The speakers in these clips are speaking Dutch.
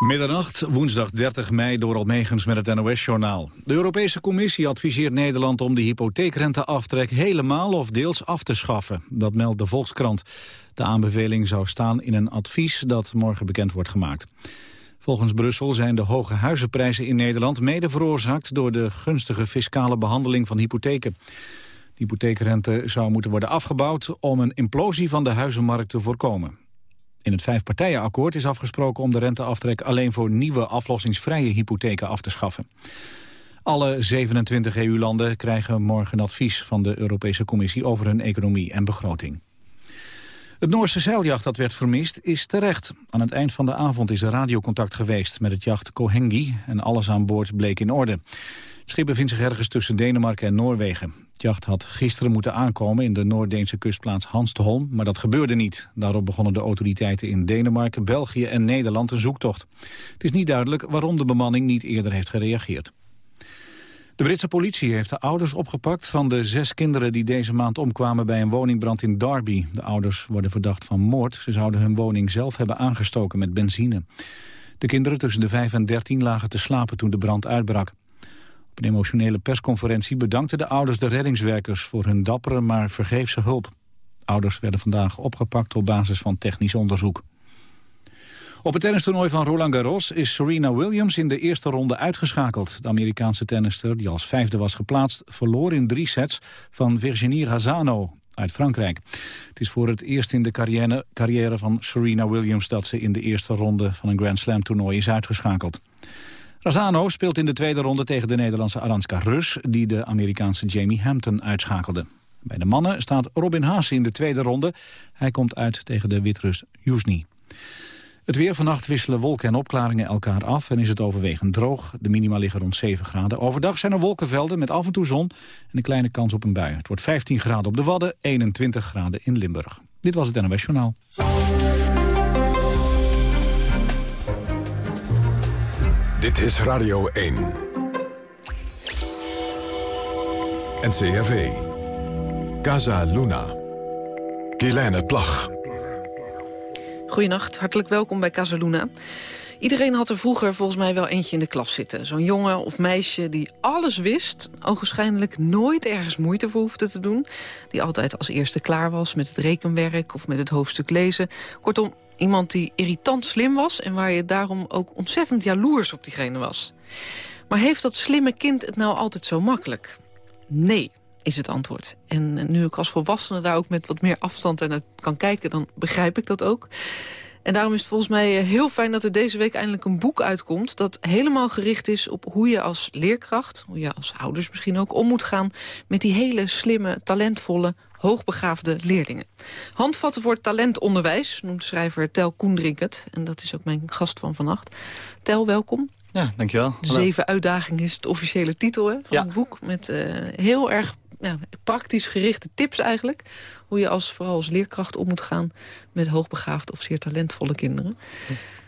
Middernacht, woensdag 30 mei, door Almegens met het NOS-journaal. De Europese Commissie adviseert Nederland om de hypotheekrenteaftrek helemaal of deels af te schaffen. Dat meldt de Volkskrant. De aanbeveling zou staan in een advies dat morgen bekend wordt gemaakt. Volgens Brussel zijn de hoge huizenprijzen in Nederland mede veroorzaakt door de gunstige fiscale behandeling van hypotheken. De hypotheekrente zou moeten worden afgebouwd om een implosie van de huizenmarkt te voorkomen. In het vijfpartijenakkoord is afgesproken om de renteaftrek alleen voor nieuwe aflossingsvrije hypotheken af te schaffen. Alle 27 EU-landen krijgen morgen advies van de Europese Commissie over hun economie en begroting. Het Noorse zeiljacht dat werd vermist is terecht. Aan het eind van de avond is er radiocontact geweest met het jacht Kohengi en alles aan boord bleek in orde. Schip bevindt zich ergens tussen Denemarken en Noorwegen. Het jacht had gisteren moeten aankomen in de Noord-Deense kustplaats Hanstholm, maar dat gebeurde niet. Daarop begonnen de autoriteiten in Denemarken, België en Nederland een zoektocht. Het is niet duidelijk waarom de bemanning niet eerder heeft gereageerd. De Britse politie heeft de ouders opgepakt van de zes kinderen die deze maand omkwamen bij een woningbrand in Derby. De ouders worden verdacht van moord. Ze zouden hun woning zelf hebben aangestoken met benzine. De kinderen tussen de 5 en 13 lagen te slapen toen de brand uitbrak. Een emotionele persconferentie bedankten de ouders de reddingswerkers voor hun dappere maar vergeefse hulp. Ouders werden vandaag opgepakt op basis van technisch onderzoek. Op het tennistoernooi van Roland Garros is Serena Williams in de eerste ronde uitgeschakeld. De Amerikaanse tennister, die als vijfde was geplaatst, verloor in drie sets van Virginie Razzano uit Frankrijk. Het is voor het eerst in de carrière, carrière van Serena Williams dat ze in de eerste ronde van een Grand Slam toernooi is uitgeschakeld. Razzano speelt in de tweede ronde tegen de Nederlandse Aranska Rus... die de Amerikaanse Jamie Hampton uitschakelde. Bij de mannen staat Robin Haase in de tweede ronde. Hij komt uit tegen de Witrus Jusni. Het weer vannacht wisselen wolken en opklaringen elkaar af en is het overwegend droog. De minima liggen rond 7 graden. Overdag zijn er wolkenvelden met af en toe zon en een kleine kans op een bui. Het wordt 15 graden op de Wadden, 21 graden in Limburg. Dit was het NOS Journaal. Dit is Radio 1. NCRV. Casa Luna. Kielijne Plag. Goedenacht, hartelijk welkom bij Casaluna. Iedereen had er vroeger volgens mij wel eentje in de klas zitten. Zo'n jongen of meisje die alles wist, ogenschijnlijk nooit ergens moeite voor hoefde te doen. Die altijd als eerste klaar was met het rekenwerk of met het hoofdstuk lezen. Kortom, iemand die irritant slim was... en waar je daarom ook ontzettend jaloers op diegene was. Maar heeft dat slimme kind het nou altijd zo makkelijk? Nee, is het antwoord. En nu ik als volwassene daar ook met wat meer afstand naar kan kijken... dan begrijp ik dat ook. En daarom is het volgens mij heel fijn dat er deze week eindelijk een boek uitkomt... dat helemaal gericht is op hoe je als leerkracht, hoe je als ouders misschien ook... om moet gaan met die hele slimme, talentvolle, hoogbegaafde leerlingen. Handvatten voor talentonderwijs noemt schrijver Tel Koendrink het. En dat is ook mijn gast van vannacht. Tel, welkom. Ja, dankjewel. Zeven uitdagingen is het officiële titel hè, van het boek. Met uh, heel erg ja, praktisch gerichte tips eigenlijk. Hoe je als, vooral als leerkracht om moet gaan met hoogbegaafde of zeer talentvolle kinderen.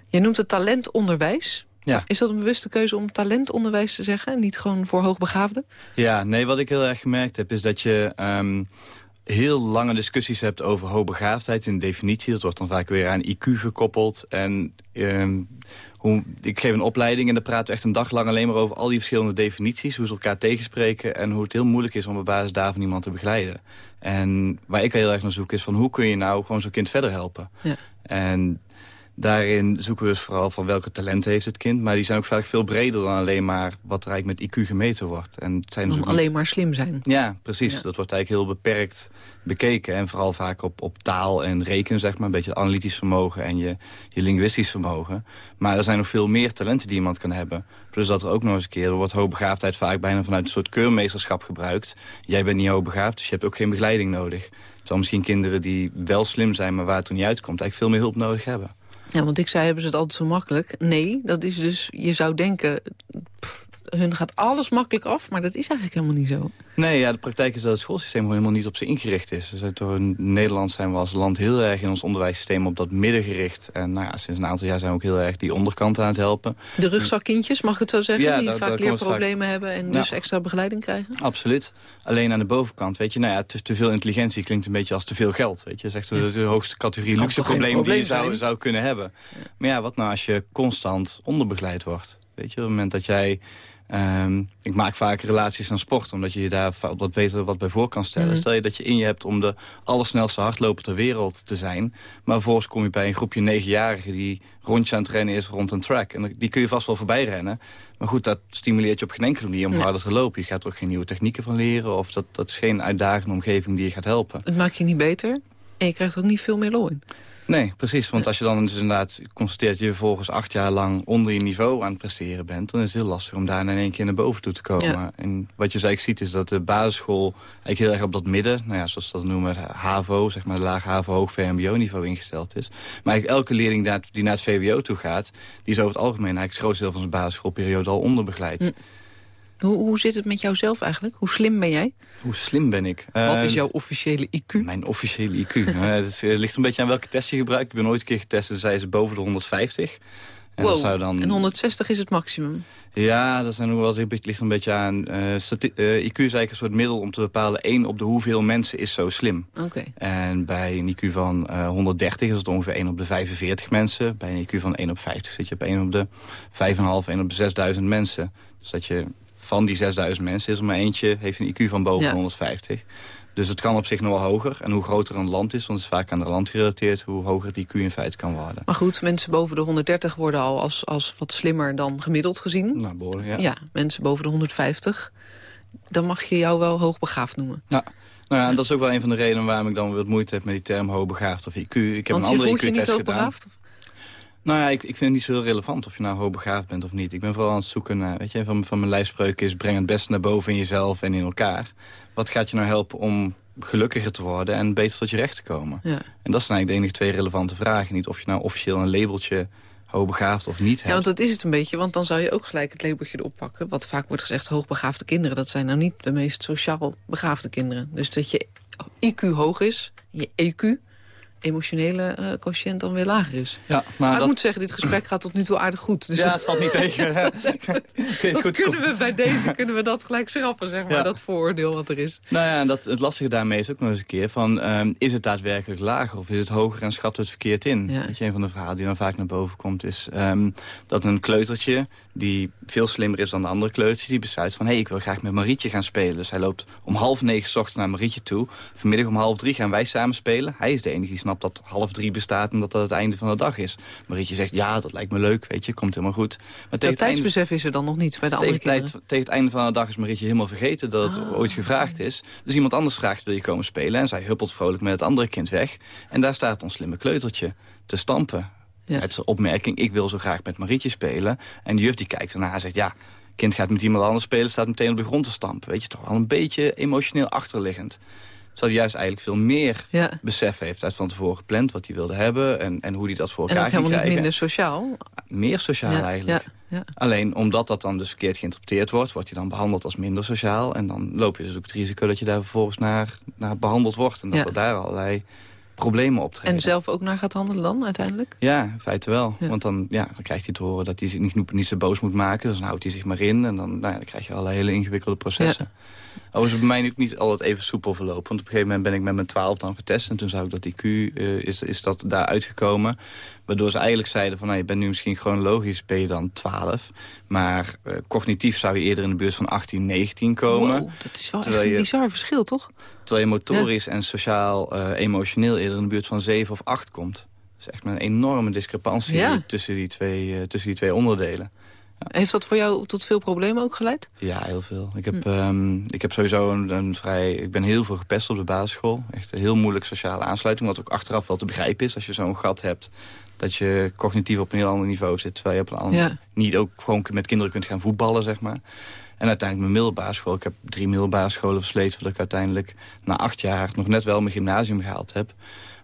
Je noemt het talentonderwijs. Ja. Is dat een bewuste keuze om talentonderwijs te zeggen? Niet gewoon voor hoogbegaafden? Ja, nee, wat ik heel erg gemerkt heb is dat je... Um, heel lange discussies hebt over hoogbegaafdheid in definitie. Dat wordt dan vaak weer aan IQ gekoppeld. En um, hoe, ik geef een opleiding en daar praten we echt een dag lang alleen maar over al die verschillende definities. Hoe ze elkaar tegenspreken en hoe het heel moeilijk is om op basis daarvan iemand te begeleiden. En waar ik heel erg naar zoek is van hoe kun je nou gewoon zo'n kind verder helpen. Ja. En daarin zoeken we dus vooral van welke talenten heeft het kind. Maar die zijn ook vaak veel breder dan alleen maar wat er eigenlijk met IQ gemeten wordt. En het zijn dus alleen maar slim zijn. Ja, precies. Dat wordt eigenlijk heel beperkt bekeken. En vooral vaak op, op taal en rekenen, zeg maar. Een beetje analytisch vermogen en je, je linguistisch vermogen. Maar er zijn nog veel meer talenten die iemand kan hebben. Plus dat er ook nog eens een keer, er wordt hoogbegaafdheid vaak bijna vanuit een soort keurmeesterschap gebruikt. Jij bent niet hoogbegaafd, dus je hebt ook geen begeleiding nodig. Terwijl misschien kinderen die wel slim zijn, maar waar het er niet uitkomt, eigenlijk veel meer hulp nodig hebben. Ja, want ik zei, hebben ze het altijd zo makkelijk? Nee, dat is dus, je zou denken... hun gaat alles makkelijk af, maar dat is eigenlijk helemaal niet zo. Nee, ja, de praktijk is dat het schoolsysteem gewoon helemaal niet op zich ingericht is. Dus door in Nederland zijn we als land heel erg in ons onderwijssysteem op dat midden gericht. En nou ja, sinds een aantal jaar zijn we ook heel erg die onderkant aan het helpen. De rugzakkindjes, mag ik het zo zeggen, ja, die vaak leerproblemen hebben en dus extra begeleiding krijgen? Absoluut. Alleen aan de bovenkant, weet je, nou ja, te, te veel intelligentie klinkt een beetje als te veel geld. Weet je, dat is echt de, hoogste categorie luxe probleem die je zou, zou kunnen hebben. Maar ja, wat nou als je constant onderbegeleid wordt? Weet je, op het moment dat jij Um, ik maak vaak relaties aan sport, omdat je je daar wat beter wat bij voor kan stellen. Mhm. Stel je dat je in je hebt om de allersnelste hardloper ter wereld te zijn. Maar vervolgens kom je bij een groepje negenjarigen die rondje aan het rennen is rond een track. En die kun je vast wel voorbij rennen. Maar goed, dat stimuleert je op geen enkele manier om harder te lopen. Je gaat er ook geen nieuwe technieken van leren. Of dat, dat is geen uitdagende omgeving die je gaat helpen. Het maakt je niet beter en je krijgt er ook niet veel meer lol in. Nee, precies. Want als je dan dus inderdaad constateert... dat je volgens acht jaar lang onder je niveau aan het presteren bent... dan is het heel lastig om daar in één keer naar boven toe te komen. En wat je dus eigenlijk ziet is dat de basisschool... eigenlijk heel erg op dat midden, nou ja, zoals we dat noemen... HAVO, zeg maar laag HAVO, hoog VMBO-niveau ingesteld is. Maar eigenlijk elke leerling die naar het VWO toe gaat... die is over het algemeen eigenlijk het grootste deel van zijn basisschoolperiode al onderbegeleid. Hm. Hoe, hoe zit het met jouzelf eigenlijk? Hoe slim ben jij? Hoe slim ben ik? Wat is ehm, jouw officiële IQ? Mijn officiële IQ? uh, het, ligt een beetje aan welke test je gebruikt. Ik ben ooit een keer getest en zei ze boven de 150. En, wow. zou dan... en 160 is het maximum? Ja, dat, zijn nog wel, het ligt een beetje aan. Uh, IQ is eigenlijk een soort middel om te bepalen... één op de hoeveel mensen is zo slim. Oké. En bij een IQ van uh, 130 is het ongeveer 1 op de 45 mensen. Bij een IQ van 1 op 50 zit je op 1 op de 5,5, 1 op de 6000 mensen. Dus dat je van die 6000 mensen is er maar eentje... heeft een IQ van boven 150. Dus het kan op zich nog wel hoger. En hoe groter een land is, want het is vaak aan het land gerelateerd... hoe hoger die IQ in feite kan worden. Maar goed, mensen boven de 130 worden al als, als wat slimmer dan gemiddeld gezien. Nou, behoorlijk, ja. Ja, mensen boven de 150. Dan mag je jou wel hoogbegaafd noemen. Ja. Nou ja, en dat is ook wel een van de redenen waarom ik dan wat moeite heb met die term hoogbegaafd of IQ. Ik heb Want een andere IQ-test gedaan. je niet hoogbegaafd? Nou ja, ik, ik vind het niet zo heel relevant of je nou hoogbegaafd bent of niet. Ik ben vooral aan het zoeken naar, weet je, van, van mijn lijfspreuk is... breng het beste naar boven in jezelf en in elkaar. Wat gaat je nou helpen om gelukkiger te worden en beter tot je recht te komen? Ja. En dat zijn eigenlijk de enige twee relevante vragen. Niet of je nou officieel een labeltje hoogbegaafd of niet hebt. Ja, want dat is het een beetje, want dan zou je ook gelijk het labeltje erop pakken. Wat vaak wordt gezegd, hoogbegaafde kinderen, dat zijn nou niet de meest sociaal begaafde kinderen. Dus dat je IQ hoog is, je EQ emotionele uh, quotient dan weer lager is. Ja, maar, ik moet zeggen, dit gesprek gaat tot nu toe aardig goed. Dus ja, het valt niet tegen. dat, dat kunnen we bij deze kunnen we dat gelijk schrappen, zeg maar, dat vooroordeel wat er is. Nou ja, dat, het lastige daarmee is ook nog eens een keer van... Um, is het daadwerkelijk lager of is het hoger en schat het verkeerd in? Ja. je, een van de verhalen die dan vaak naar boven komt is... Um, dat een kleutertje die veel slimmer is dan de andere kleuters... die besluit van, hé, hey, ik wil graag met Marietje gaan spelen. Dus hij loopt om half negen s ochtends naar Marietje toe. Vanmiddag om half drie gaan wij samen spelen. Hij is de enige die dat half drie bestaat en dat dat het einde van de dag is. Marietje zegt, ja, dat lijkt me leuk, weet je, komt helemaal goed. Maar dat tijdsbesef is er dan nog niet bij de andere tegen, kinderen? tegen het einde van de dag is Marietje helemaal vergeten dat het Ah. ooit gevraagd is. Dus iemand anders vraagt, wil je komen spelen? En zij huppelt vrolijk met het andere kind weg. En daar staat ons slimme kleutertje te stampen. Ja. Is een opmerking, ik wil zo graag met Marietje spelen. En de juf die kijkt ernaar en zegt, ja, kind gaat met iemand anders spelen... staat meteen op de grond te stampen. Weet je, toch wel een beetje emotioneel achterliggend. Terwijl hij juist eigenlijk veel meer Ja. besef heeft. Hij heeft van tevoren gepland wat hij wilde hebben... en, en hoe hij dat voor En elkaar ook ging helemaal niet krijgen. minder sociaal. Meer sociaal Ja, eigenlijk. ja, ja. Alleen omdat dat dan dus verkeerd geïnterpreteerd wordt... wordt hij dan behandeld als minder sociaal. En dan loop je dus ook het risico dat je daar vervolgens naar, naar behandeld wordt. En dat er daar allerlei problemen optreden. En zelf ook naar gaat handelen dan uiteindelijk? Ja, in feite wel. Ja. Want dan, ja, dan krijgt hij te horen dat hij zich niet, niet zo boos moet maken. Dus dan houdt hij zich maar in. En dan, nou ja, dan krijg je allerlei hele ingewikkelde processen. Overigens is het bij mij ook niet altijd even soepel verlopen. Want op een gegeven moment ben ik met mijn 12 dan getest. En toen zou ik dat IQ, eh, is, is dat daar uitgekomen. Waardoor ze eigenlijk zeiden van, nou, je bent nu misschien chronologisch ben je dan 12. Maar eh, cognitief zou je eerder in de buurt van 18, 19 komen. Wow, dat is wel echt een je- bizar verschil, toch? Terwijl je motorisch en sociaal, eh, emotioneel eerder in de buurt van 7 of 8 komt. Dat is echt een enorme discrepantie Ja. tussen, die twee, eh, tussen die twee onderdelen. Heeft dat voor jou tot veel problemen ook geleid? Ja, heel veel. Ik Hm. heb, ehm, ik heb sowieso een, een vrij... Ik ben heel veel gepest op de basisschool. Echt een heel moeilijk sociale aansluiting. Wat ook achteraf wel te begrijpen is als je zo'n gat hebt. Dat je cognitief op een heel ander niveau zit. Terwijl je op een ander, Ja. niet ook gewoon met kinderen kunt gaan voetballen, zeg maar. En uiteindelijk mijn middelbare school. Ik heb drie middelbare scholen versleten... voordat ik uiteindelijk na acht jaar nog net wel mijn gymnasium gehaald heb.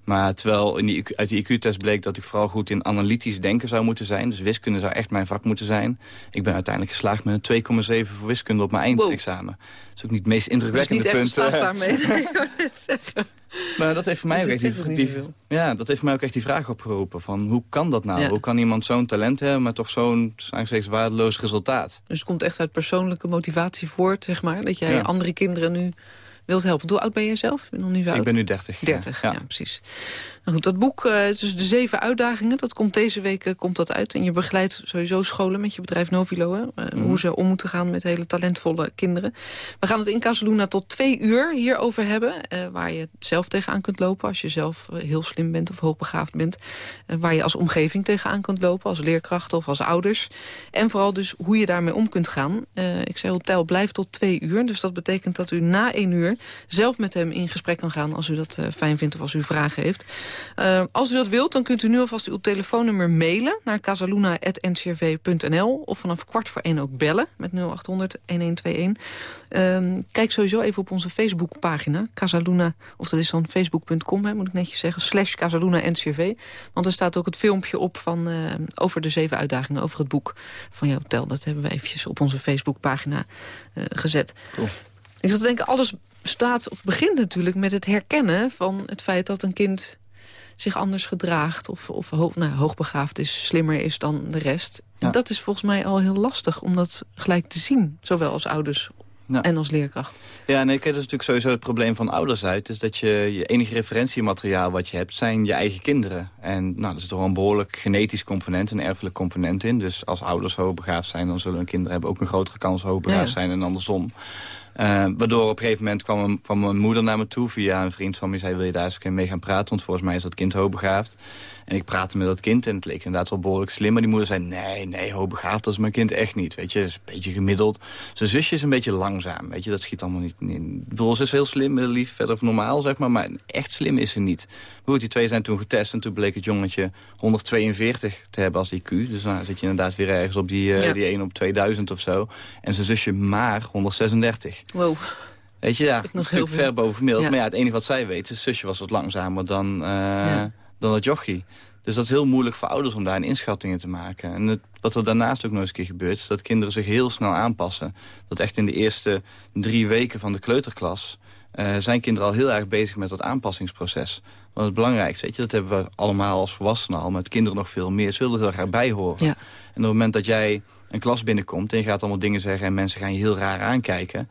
Maar terwijl in die, uit die IQ-test bleek dat ik vooral goed in analytisch denken zou moeten zijn. Dus wiskunde zou echt mijn vak moeten zijn. Ik ben uiteindelijk geslaagd met een 2,7 voor wiskunde op mijn eindexamen. Dat is ook niet het meest indrukwekkende punt. Dus niet echt daarmee, zeggen. Maar dat heeft voor mij dus ook echt die, ja, dat heeft voor mij ook echt die vraag opgeroepen. Van hoe kan dat nou? Hoe kan iemand zo'n talent hebben, maar toch zo'n steeds waardeloos resultaat? Dus het komt echt uit persoonlijke motivatie voort, zeg maar. Dat jij andere kinderen nu wilt helpen. Hoe oud ben je zelf? Ik ben, nog niet zo ik ben nu 30. 30, ja, precies. Nou goed, dat boek, dus de zeven uitdagingen, dat komt deze week uh, komt dat uit. En je begeleidt sowieso scholen met je bedrijf Novilo. Hè? Uh, Hoe ze om moeten gaan met hele talentvolle kinderen. We gaan het in Casaluna tot twee uur hierover hebben. waar je zelf tegenaan kunt lopen als je zelf heel slim bent of hoogbegaafd bent. waar je als omgeving tegenaan kunt lopen, als leerkracht of als ouders. En vooral dus hoe je daarmee om kunt gaan. ik zei, hotel blijft tot twee uur. Dus dat betekent dat u na één uur zelf met hem in gesprek kan gaan... als u dat fijn vindt of als u vragen heeft. Uh, als u dat wilt, dan kunt u nu alvast uw telefoonnummer mailen... naar casaluna.ncrv.nl of vanaf kwart voor één ook bellen... met 0800-1121. Uh, kijk sowieso even op onze Facebookpagina, Casaluna... of dat is dan facebook.com, moet ik netjes zeggen... slash Casaluna-NCRV. Want er staat ook het filmpje op van, uh, over de zeven uitdagingen... over het boek van jouw hotel. Dat hebben we eventjes op onze Facebookpagina uh, gezet. Cool. Ik zat te denken, alles staat of begint natuurlijk met het herkennen van het feit dat een kind zich anders gedraagt... of, of hoog, nou, hoogbegaafd is, slimmer is dan de rest. En dat is volgens mij al heel lastig om dat gelijk te zien. Zowel als ouders en als leerkracht. Ja, nee, kijk, dat is natuurlijk sowieso het probleem van ouders uit. Is dat je, je enige referentiemateriaal wat je hebt, zijn je eigen kinderen. En nou, er zit toch een behoorlijk genetisch component, een erfelijk component in. Dus als ouders hoogbegaafd zijn, dan zullen hun kinderen hebben ook een grotere kans hoogbegaafd ja. zijn en andersom. Uh, waardoor op een gegeven moment kwam, een, kwam, mijn moeder naar me toe via een vriend van me. zei, wil je daar eens mee gaan praten? Want volgens mij is dat kind hoogbegaafd. En ik praatte met dat kind en het leek inderdaad wel behoorlijk slim. Maar die moeder zei, nee, nee, hoogbegaafd, dat is mijn kind echt niet. Weet je, is een beetje gemiddeld. Zijn zusje is een beetje langzaam, weet je, dat schiet allemaal niet in. Ik bedoel, ze is heel slim, lief, verder normaal, zeg maar. Maar echt slim is ze niet. Maar goed, die twee zijn toen getest en toen bleek het jongetje 142 te hebben als IQ. Dus dan zit je inderdaad weer ergens op die, uh, die 1 op 2000 of zo. En zijn zusje maar 136. Wow. Weet je, ja, dat is natuurlijk ver boven gemiddeld. Ja. Maar ja, het enige wat zij weet, zijn zusje was wat langzamer dan, uh, ja. dan het jochie. Dus dat is heel moeilijk voor ouders om daar een inschatting in te maken. En het, wat er daarnaast ook nog eens een keer gebeurt... is dat kinderen zich heel snel aanpassen. Dat echt in de eerste drie weken van de kleuterklas... Uh, zijn kinderen al heel erg bezig met dat aanpassingsproces. Want het belangrijkste, weet je, dat hebben we allemaal als volwassenen al... met kinderen nog veel meer. Ze willen er heel graag bij horen. Ja. En op het moment dat jij een klas binnenkomt... en je gaat allemaal dingen zeggen en mensen gaan je heel raar aankijken...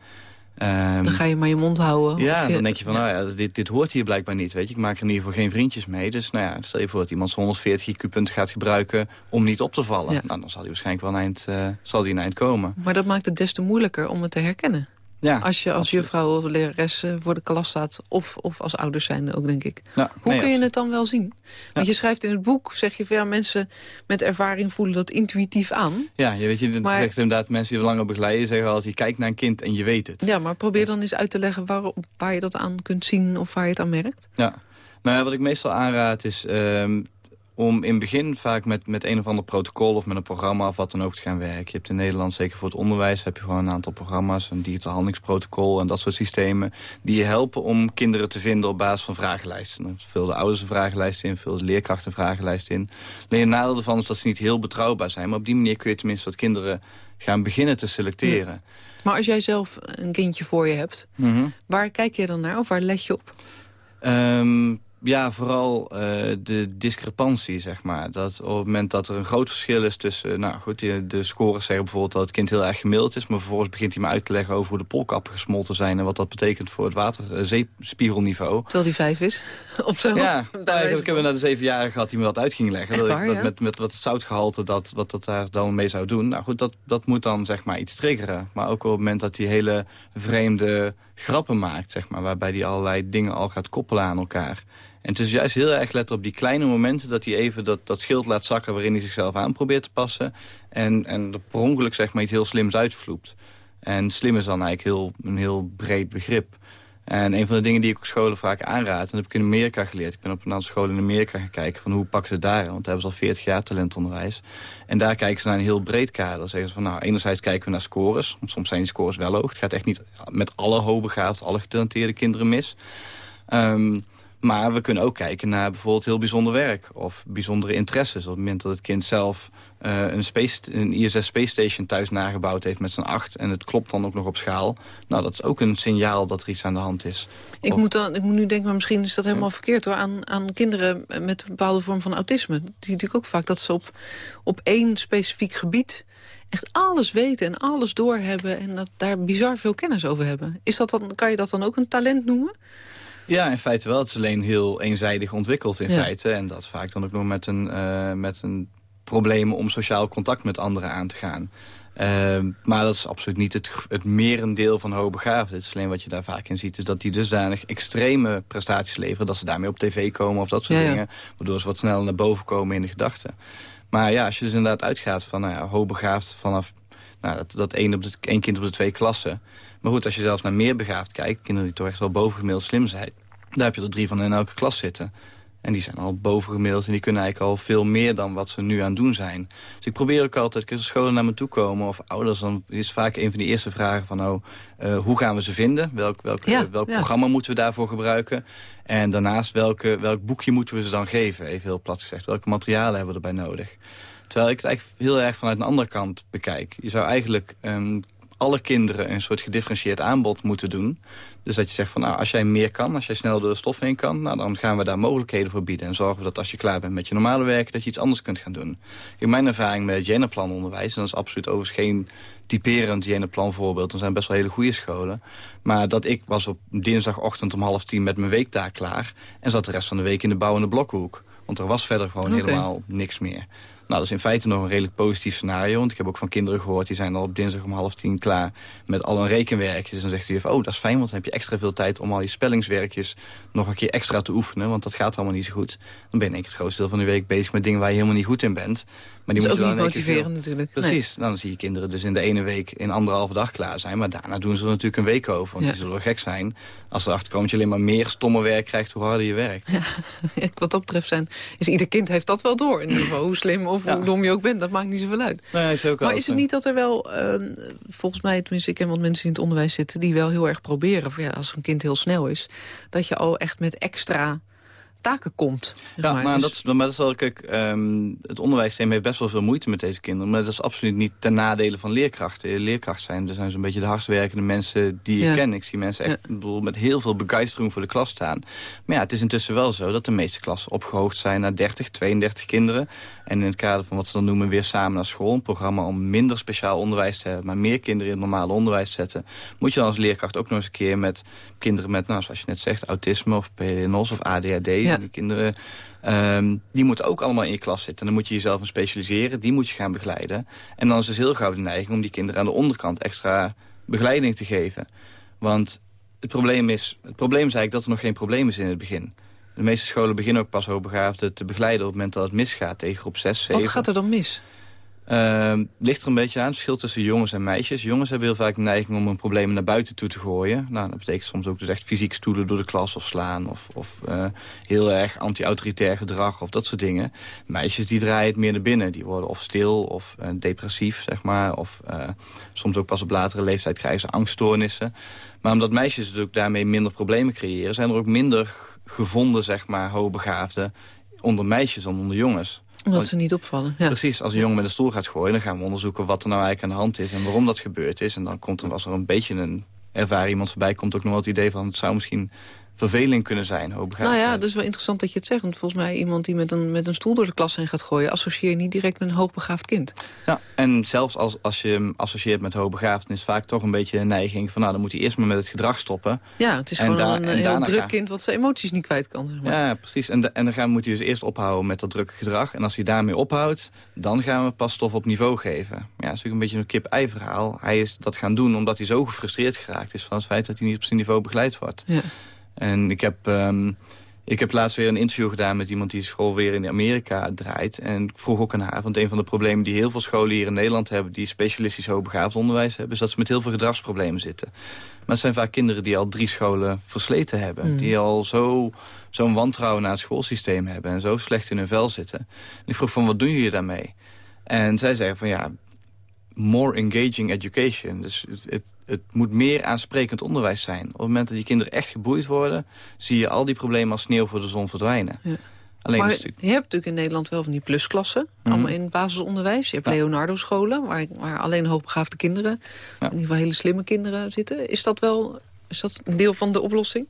Um, dan ga je maar je mond houden. Ja, dan denk je van, ja. nou ja, dit, dit hoort hier blijkbaar niet. Weet je. Ik maak er in ieder geval geen vriendjes mee. Dus nou ja, stel je voor dat iemand 140 IQ-punten gaat gebruiken om niet op te vallen. Ja. Nou, dan zal hij waarschijnlijk wel een eind, uh, zal die een eind komen. Maar dat maakt het des te moeilijker om het te herkennen. Ja, als je als absoluut. juffrouw of lerares voor de klas staat. Of, of als ouders zijn ook, denk ik. Ja, Hoe nee, kun je het dan wel zien? Want je schrijft in het boek, zeg je van ja, mensen met ervaring voelen dat intuïtief aan. Ja, je weet je, maar, zegt inderdaad mensen die langer begeleiden zeggen als je kijkt naar een kind en je weet het. Ja, maar probeer dan eens uit te leggen waar, waar je dat aan kunt zien of waar je het aan merkt. Ja, nou ja, wat ik meestal aanraad is... Um, om in het begin vaak met, met een of ander protocol of met een programma of wat dan ook te gaan werken. Je hebt in Nederland, zeker voor het onderwijs, heb je gewoon een aantal programma's, een digitaal handelingsprotocol en dat soort systemen, die je helpen om kinderen te vinden op basis van vragenlijsten. Dan vul de ouders een vragenlijst in, vul de leerkrachten een vragenlijst in. Alleen het nadeel ervan is dat ze niet heel betrouwbaar zijn, maar op die manier kun je tenminste wat kinderen gaan beginnen te selecteren. Maar als jij zelf een kindje voor je hebt, mm -hmm. waar kijk je dan naar of waar let je op? Um, ja, vooral uh, de discrepantie, zeg maar. Dat op het moment dat er een groot verschil is tussen... Nou goed, de, scores zeggen bijvoorbeeld dat het kind heel erg gemiddeld is... maar vervolgens begint hij me uit te leggen over hoe de polkappen gesmolten zijn... en wat dat betekent voor het waterzeespiegelniveau. Terwijl die vijf is, of zo? Ja, ja ik, heb naar de zevenjarige gehad die me dat uit ging leggen. Echt dat, waar, dat ja? met, met wat zoutgehalte, dat, wat dat daar dan mee zou doen. Nou goed, dat, dat moet dan zeg maar iets triggeren. Maar ook op het moment dat hij hele vreemde grappen maakt, zeg maar... waarbij hij allerlei dingen al gaat koppelen aan elkaar... En het is juist heel erg letten op die kleine momenten... dat hij even dat, dat schild laat zakken waarin hij zichzelf aan probeert te passen. En, en er per ongeluk zeg maar iets heel slims uitvloept. En slim is dan eigenlijk heel, een heel breed begrip. En een van de dingen die ik op scholen vaak aanraad... en dat heb ik in Amerika geleerd. Ik ben op een aantal scholen in Amerika gaan kijken van hoe pakken ze het daar. Want daar hebben ze al 40 jaar talentonderwijs. En daar kijken ze naar een heel breed kader. Zeggen ze van nou, enerzijds kijken we naar scores. Want soms zijn die scores wel hoog. Het gaat echt niet met alle hoogbegaafd, alle getalenteerde kinderen mis. Um, Maar we kunnen ook kijken naar bijvoorbeeld heel bijzonder werk... of bijzondere interesses. Op het moment dat het kind zelf uh, een, space, een ISS Space Station thuis nagebouwd heeft met z'n acht... en het klopt dan ook nog op schaal... nou, dat is ook een signaal dat er iets aan de hand is. Ik, moet, dan, ik moet nu denken, maar misschien is dat helemaal verkeerd... hoor, aan, aan kinderen met een bepaalde vorm van autisme. Die natuurlijk ook vaak dat ze op, op één specifiek gebied echt alles weten en alles doorhebben... en dat daar bizar veel kennis over hebben. Is dat dan, kan je dat dan ook een talent noemen? Ja, in feite wel. Het is alleen heel eenzijdig ontwikkeld in feite. En dat vaak dan ook nog met een, uh, met een problemen om sociaal contact met anderen aan te gaan. Uh, maar dat is absoluut niet het, het merendeel van hoogbegaafden. Het is alleen wat je daar vaak in ziet... is dat die dusdanig extreme prestaties leveren... dat ze daarmee op tv komen of dat soort dingen. Waardoor ze wat sneller naar boven komen in de gedachten. Maar ja, als je dus inderdaad uitgaat van nou ja, hoogbegaafd... vanaf nou, dat, dat één, op de, één kind op de twee klassen... Maar goed, als je zelfs naar meer begaafd kijkt... kinderen die toch echt wel bovengemiddeld slim zijn... daar heb je er drie van in elke klas zitten. En die zijn al bovengemiddeld en die kunnen eigenlijk al veel meer dan wat ze nu aan het doen zijn. Dus ik probeer ook altijd, als scholen naar me toe komen of ouders... dan is vaak een van de eerste vragen van... oh, uh, hoe gaan we ze vinden? Welk, welk, welk programma moeten we daarvoor gebruiken? En daarnaast, welke, welk boekje moeten we ze dan geven? Even heel plat gezegd, welke materialen hebben we erbij nodig? Terwijl ik het eigenlijk heel erg vanuit een andere kant bekijk. Je zou eigenlijk um, alle kinderen een soort gedifferentieerd aanbod moeten doen. Dus dat je zegt van nou, als jij meer kan, als jij snel door de stof heen kan... Nou, dan gaan we daar mogelijkheden voor bieden. En zorgen we dat als je klaar bent met je normale werk... dat je iets anders kunt gaan doen. In mijn ervaring met het Jenaplan-onderwijs... en dat is absoluut overigens geen typerend Jenaplan voorbeeld. Er zijn best wel hele goede scholen. Maar dat ik was op dinsdagochtend om half tien met mijn weektaak klaar... en zat de rest van de week in de bouwende blokkenhoek. Want er was verder gewoon helemaal niks meer. Nou, dat is in feite nog een redelijk positief scenario. Want ik heb ook van kinderen gehoord, die zijn al op dinsdag om half tien klaar met al een rekenwerkjes. Dus dan zegt hij, oh, dat is fijn, want dan heb je extra veel tijd om al je spellingswerkjes nog een keer extra te oefenen. Want dat gaat allemaal niet zo goed. Dan ben ik het grootste deel van de week bezig met dingen waar je helemaal niet goed in bent. Maar die dat is ook niet motiveren natuurlijk. Precies, dan zie je kinderen dus in de ene week in anderhalve dag klaar zijn. Maar daarna doen ze er natuurlijk een week over. Want die zullen wel gek zijn. Als er achterkomt dat je alleen maar meer stomme werk krijgt, hoe harder je werkt. Ja, wat dat betreft zijn, is ieder kind heeft dat wel door. In ieder geval, hoe slim of hoe dom je ook bent, dat maakt niet zoveel uit. Nee, is ook maar is het niet dat er wel, uh, volgens mij, tenminste ik ken wat mensen die in het onderwijs zitten... die wel heel erg proberen, ja, als een kind heel snel is... dat je al echt met extra taken komt. Ja, maar, maar, dus... dat, maar dat is wel, kijk, um, het onderwijssysteem heeft best wel veel moeite met deze kinderen. Maar dat is absoluut niet ten nadele van leerkrachten. Leerkracht zijn, er zijn zo'n beetje de hardst werkende mensen die je ken. Ik zie mensen echt bedoel, met heel veel begeistering voor de klas staan. Maar ja, het is intussen wel zo dat de meeste klassen opgehoogd zijn naar 30, 32 kinderen. En in het kader van wat ze dan noemen weer samen naar school... een programma om minder speciaal onderwijs te hebben... maar meer kinderen in het normale onderwijs te zetten... moet je dan als leerkracht ook nog eens een keer met kinderen met... nou, zoals je net zegt, autisme of PNOS of ADHD... Die kinderen, um, die moeten ook allemaal in je klas zitten. En dan moet je jezelf specialiseren, die moet je gaan begeleiden. En dan is dus heel gauw de neiging om die kinderen aan de onderkant... extra begeleiding te geven. Want het probleem is, het probleem is eigenlijk dat er nog geen probleem is in het begin... De meeste scholen beginnen ook pas hoogbegaafden te begeleiden... op het moment dat het misgaat tegen groep 6, 7. Wat gaat er dan mis? Uh, ligt er een beetje aan, het verschil tussen jongens en meisjes. Jongens hebben heel vaak de neiging om hun problemen naar buiten toe te gooien. Nou, dat betekent soms ook dus echt fysiek stoelen door de klas of slaan... of, of uh, heel erg anti-autoritair gedrag of dat soort dingen. Meisjes die draaien het meer naar binnen. Die worden of stil of uh, depressief, zeg maar. Of uh, soms ook pas op latere leeftijd krijgen ze angststoornissen. Maar omdat meisjes natuurlijk daarmee minder problemen creëren... zijn er ook minder gevonden, zeg maar, hoogbegaafden onder meisjes dan onder jongens. Omdat ze niet opvallen. Ja. Precies, als een jongen met een stoel gaat gooien... dan gaan we onderzoeken wat er nou eigenlijk aan de hand is... en waarom dat gebeurd is. En dan komt er, als er een beetje een ervaring iemand voorbij komt... ook nog wel het idee van... het zou misschien verveling kunnen zijn. Nou ja, dat is wel interessant dat je het zegt. Want volgens mij iemand die met een, met een stoel door de klas heen gaat gooien... associeer je niet direct met een hoogbegaafd kind. Ja, en zelfs als, als je hem associeert met hoogbegaafd... is vaak toch een beetje een neiging van... nou, dan moet hij eerst maar met het gedrag stoppen. Ja, het is gewoon een, heel druk kind... wat zijn emoties niet kwijt kan. Zeg maar. Ja, precies. En, en dan gaan, moet hij dus eerst ophouden met dat drukke gedrag. En als hij daarmee ophoudt, dan gaan we pas stof op niveau geven. Ja, dat is natuurlijk een beetje een kip-ei verhaal. Hij is dat gaan doen omdat hij zo gefrustreerd geraakt is... van het feit dat hij niet op zijn niveau begeleid wordt. Ja. En ik heb, um, ik heb laatst weer een interview gedaan met iemand die school weer in Amerika draait. En ik vroeg ook aan haar, want een van de problemen die heel veel scholen hier in Nederland hebben... die specialistisch hoogbegaafd onderwijs hebben... is dat ze met heel veel gedragsproblemen zitten. Maar het zijn vaak kinderen die al drie scholen versleten hebben. Hmm. Die al zo zo'n wantrouwen naar het schoolsysteem hebben... en zo slecht in hun vel zitten. En ik vroeg van, wat doen jullie daarmee? En zij zeggen van, ja, more engaging education. Dus het, het, het, moet meer aansprekend onderwijs zijn. Op het moment dat die kinderen echt geboeid worden... zie je al die problemen als sneeuw voor de zon verdwijnen. Ja. Alleen maar je hebt natuurlijk in Nederland wel van die plusklassen. Mhm. Allemaal in het basisonderwijs. Je hebt Leonardo-scholen, waar, waar alleen hoogbegaafde kinderen... in ieder geval hele slimme kinderen zitten. Is dat wel is dat een deel van de oplossing?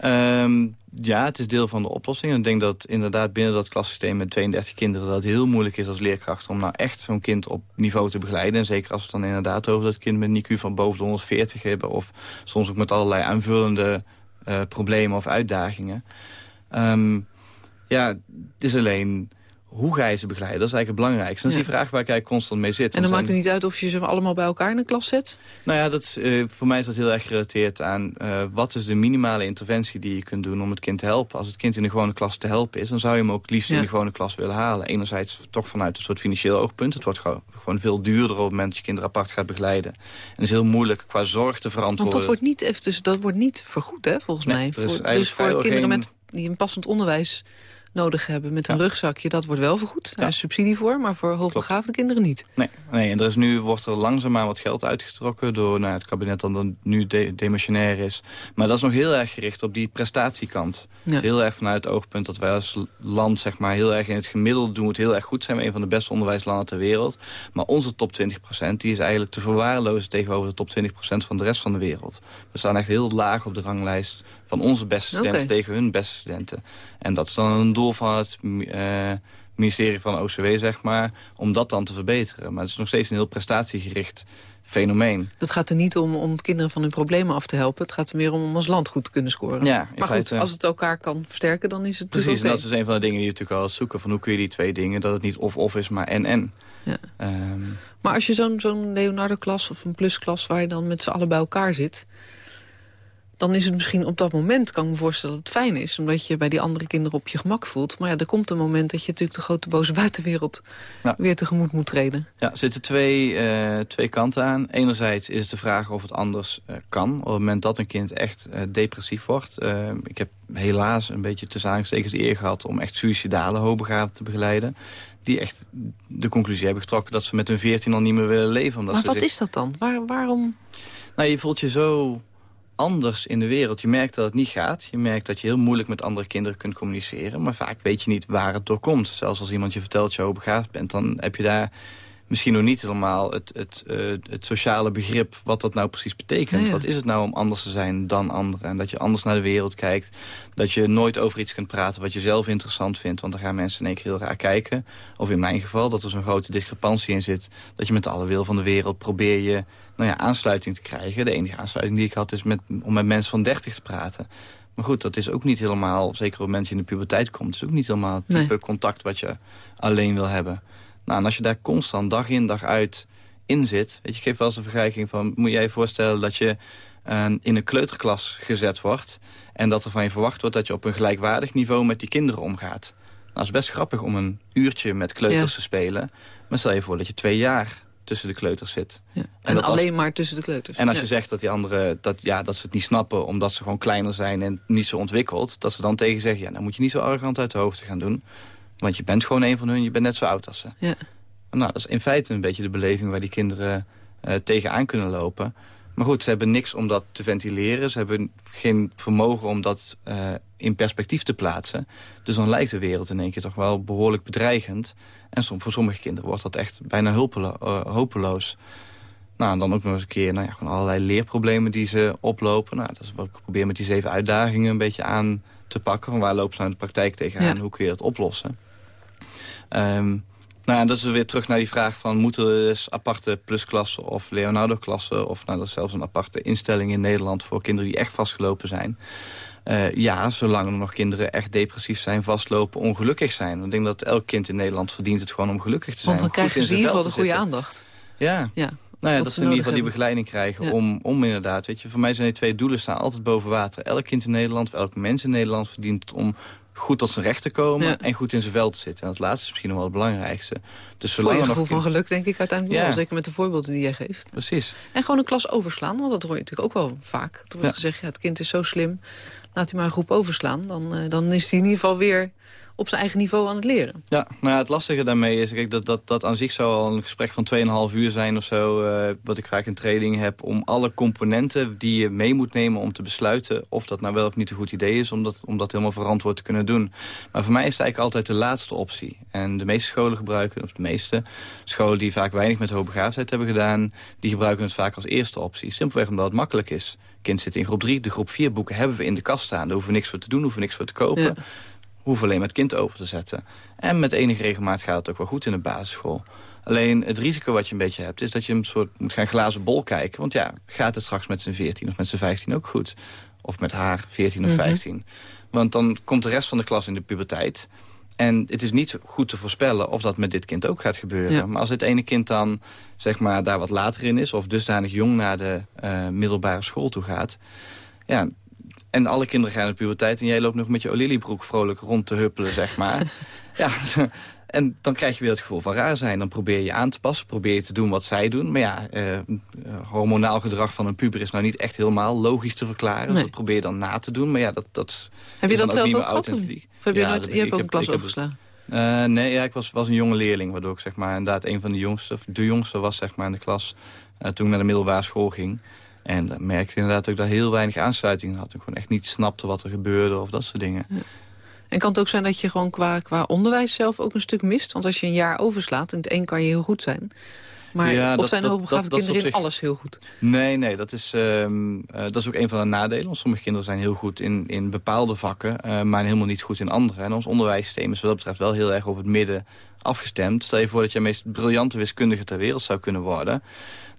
Ehm, ja, het is deel van de oplossing. ik denk dat inderdaad binnen dat klassysteem met 32 kinderen... dat heel moeilijk is als leerkracht om nou echt zo'n kind op niveau te begeleiden. En zeker als we het dan inderdaad over dat kind met een IQ van boven de 140 hebben... of soms ook met allerlei aanvullende uh, problemen of uitdagingen. Um, ja, het is alleen hoe ga je ze begeleiden? Dat is eigenlijk het belangrijkste. Dat is die vraag waar ik constant mee zit. En dan maakt het niet uit of je ze allemaal bij elkaar in een klas zet? Nou ja, dat, uh, voor mij is dat heel erg gerelateerd aan... Uh, wat is de minimale interventie die je kunt doen om het kind te helpen. Als het kind in de gewone klas te helpen is... dan zou je hem ook liefst in de gewone klas willen halen. Enerzijds toch vanuit een soort financieel oogpunt. Het wordt gewoon, gewoon veel duurder op het moment dat je kinderen apart gaat begeleiden. En het is heel moeilijk qua zorg te verantwoorden. Want dat wordt niet, even, dus dat wordt niet vergoed, hè, volgens mij. Voor, dus voor kinderen met die een passend onderwijs nodig hebben met een rugzakje, dat wordt wel vergoed. Daar is subsidie voor, maar voor hoogbegaafde kinderen niet. Nee, nee, en er is nu wordt er langzaamaan wat geld uitgetrokken... door nou, het kabinet dat dan nu de, demissionair is. Maar dat is nog heel erg gericht op die prestatiekant. Heel erg vanuit het oogpunt dat wij als land zeg maar, heel erg in het gemiddelde doen... het heel erg goed zijn. We een van de beste onderwijslanden ter wereld. Maar onze top 20% die is eigenlijk te verwaarlozen... tegenover de top 20% van de rest van de wereld. We staan echt heel laag op de ranglijst van onze beste studenten... tegen hun beste studenten. En dat is dan een doel van het uh, ministerie van OCW, zeg maar, om dat dan te verbeteren. Maar het is nog steeds een heel prestatiegericht fenomeen. Dat gaat er niet om om kinderen van hun problemen af te helpen. Het gaat er meer om om als land goed te kunnen scoren. Ja, maar goed, als het elkaar kan versterken, dan is het dus Precies, en dat is een van de dingen die je natuurlijk al zoeken. Van hoe kun je die twee dingen, dat het niet of-of is, maar en-en. Ja. Ehm, maar als je zo'n zo'n Leonardo-klas of een plusklas... waar je dan met z'n allen bij elkaar zit dan is het misschien op dat moment, kan ik me voorstellen, dat het fijn is. Omdat je bij die andere kinderen op je gemak voelt. Maar ja, er komt een moment dat je natuurlijk de grote boze buitenwereld weer tegemoet moet treden. Ja, er zitten twee, uh, twee kanten aan. Enerzijds is de vraag of het anders uh, kan. Op het moment dat een kind echt uh, depressief wordt. ik heb helaas een beetje tussen aanstekens de eer gehad om echt suïcidale hoogbegaafden te begeleiden die echt de conclusie hebben getrokken... dat ze met hun veertien al niet meer willen leven. Omdat maar wat is dat dan? Waar, waarom? Nou, je voelt je zo anders in de wereld. Je merkt dat het niet gaat. Je merkt dat je heel moeilijk met andere kinderen kunt communiceren. Maar vaak weet je niet waar het door komt. Zelfs als iemand je vertelt dat je hoogbegaafd bent... dan heb je daar misschien nog niet helemaal het, het, uh, het sociale begrip... wat dat nou precies betekent. Wat is het nou om anders te zijn dan anderen? En dat je anders naar de wereld kijkt. Dat je nooit over iets kunt praten wat je zelf interessant vindt. Want dan gaan mensen in één keer heel raar kijken. Of in mijn geval, dat er zo'n grote discrepantie in zit. Dat je met alle wil van de wereld probeer je nou ja, aansluiting te krijgen. De enige aansluiting die ik had is met, om met mensen van 30 te praten. Maar goed, dat is ook niet helemaal, zeker op mensen in de puberteit komt... is ook niet helemaal het type contact wat je alleen wil hebben. Nou, en als je daar constant dag in dag uit in zit... Weet je, ik geef wel eens een vergelijking van... moet jij je voorstellen dat je uh, in een kleuterklas gezet wordt... en dat er van je verwacht wordt dat je op een gelijkwaardig niveau... met die kinderen omgaat. Nou, het is best grappig om een uurtje met kleuters te spelen. Maar stel je voor dat je twee jaar tussen de kleuters zit. Ja. En, alleen maar tussen de kleuters. En als je zegt dat die anderen dat, ja, dat ze het niet snappen... omdat ze gewoon kleiner zijn en niet zo ontwikkeld... dat ze dan tegen zeggen, ja, dan moet je niet zo arrogant uit de hoogte gaan doen. Want je bent gewoon een van hun, je bent net zo oud als ze. Ja. Nou, dat is in feite een beetje de beleving waar die kinderen uh, tegenaan kunnen lopen. Maar goed, ze hebben niks om dat te ventileren. Ze hebben geen vermogen om dat uh, in perspectief te plaatsen. Dus dan lijkt de wereld in één keer toch wel behoorlijk bedreigend. En voor sommige kinderen wordt dat echt bijna hulpelo uh, hopeloos. Nou, en dan ook nog eens een keer nou ja, gewoon allerlei leerproblemen die ze oplopen. Nou, dat is wat ik probeer met die zeven uitdagingen een beetje aan te pakken. Van waar lopen ze nou in de praktijk tegenaan? Ja. Hoe kun je dat oplossen? Um, nou ja, dat is weer terug naar die vraag van... moeten er dus aparte plusklassen of Leonardo-klassen... of nou, dat is zelfs een aparte instelling in Nederland... voor kinderen die echt vastgelopen zijn... Uh, ja, zolang er nog kinderen echt depressief zijn, vastlopen, ongelukkig zijn. Ik denk dat elk kind in Nederland verdient het gewoon om gelukkig te zijn. Want dan krijgen ze in ieder geval de goede aandacht. Ja. ja. Nou ja, dat, ze in ieder geval die begeleiding krijgen om, om inderdaad, weet je, voor mij zijn die twee doelen staan altijd boven water. Elk kind in Nederland, of elk mens in Nederland verdient het om goed tot zijn recht te komen en goed in zijn vel te zitten. En dat laatste is misschien nog wel het belangrijkste. Dus Voor je gevoel van geluk denk ik uiteindelijk wel. Zeker met de voorbeelden die jij geeft. Precies. En gewoon een klas overslaan, want dat hoor je natuurlijk ook wel vaak. Er wordt gezegd, ja, het kind is zo slim, laat hij maar een groep overslaan. Dan, uh, dan is hij in ieder geval weer op zijn eigen niveau aan het leren. Ja, nou ja, het lastige daarmee is kijk, dat, dat dat aan zich zou al een gesprek van 2,5 uur zijn of zo. Uh, wat ik vaak in training heb. Om alle componenten die je mee moet nemen om te besluiten of dat nou wel of niet een goed idee is. Om dat, om dat helemaal verantwoord te kunnen doen. Maar voor mij is het eigenlijk altijd de laatste optie. En de meeste scholen gebruiken, of de meeste scholen die vaak weinig met hoogbegaafdheid hebben gedaan. Die gebruiken het vaak als eerste optie. Simpelweg omdat het makkelijk is kind zit in groep 3. De groep 4 boeken hebben we in de kast staan. Daar hoeven we niks voor te doen, hoeven we niks voor te kopen. Ja. Hoeven alleen het kind over te zetten. En met enige regelmaat gaat het ook wel goed in de basisschool. Alleen het risico wat je een beetje hebt... is dat je een soort moet gaan glazen bol kijken. Want ja, gaat het straks met zijn 14 of met zijn 15 ook goed? Of met haar 14 of 15? Mhm. Want dan komt de rest van de klas in de puberteit... En het is niet goed te voorspellen of dat met dit kind ook gaat gebeuren. Maar als het ene kind dan zeg maar, daar wat later in is... of dusdanig jong naar de uh, middelbare school toe gaat... Ja, en alle kinderen gaan in de puberteit... en jij loopt nog met je oliliebroek vrolijk rond te huppelen, zeg maar. ja, en dan krijg je weer het gevoel van raar zijn. Dan probeer je aan te passen, probeer je te doen wat zij doen. Maar ja, eh, hormonaal gedrag van een puber is nou niet echt helemaal logisch te verklaren. Dus dat probeer je dan na te doen. Maar ja, dat, dat Heb je dat zelf ook gehad? Of heb je, nooit, je hebt ook een klas overgeslaan? Uh, nee, ja, ik was, was een jonge leerling, waardoor ik zeg maar, inderdaad een van de jongste, of de jongste was zeg maar, in de klas uh, toen ik naar de middelbare school ging. En dan merkte ik inderdaad dat ik daar heel weinig aansluiting had. Ik gewoon echt niet snapte wat er gebeurde of dat soort dingen. En kan het ook zijn dat je gewoon qua, qua onderwijs zelf ook een stuk mist? Want als je een jaar overslaat, in het een kan je heel goed zijn. Maar ja, of zijn hoogbegaafde kinderen in alles heel goed? Nee, nee dat, is, uh, dat is ook een van de nadelen. Want sommige kinderen zijn heel goed in, in bepaalde vakken... Uh, maar helemaal niet goed in andere. En ons onderwijssysteem is wat dat betreft wel heel erg op het midden afgestemd. Stel je voor dat je de meest briljante wiskundige ter wereld zou kunnen worden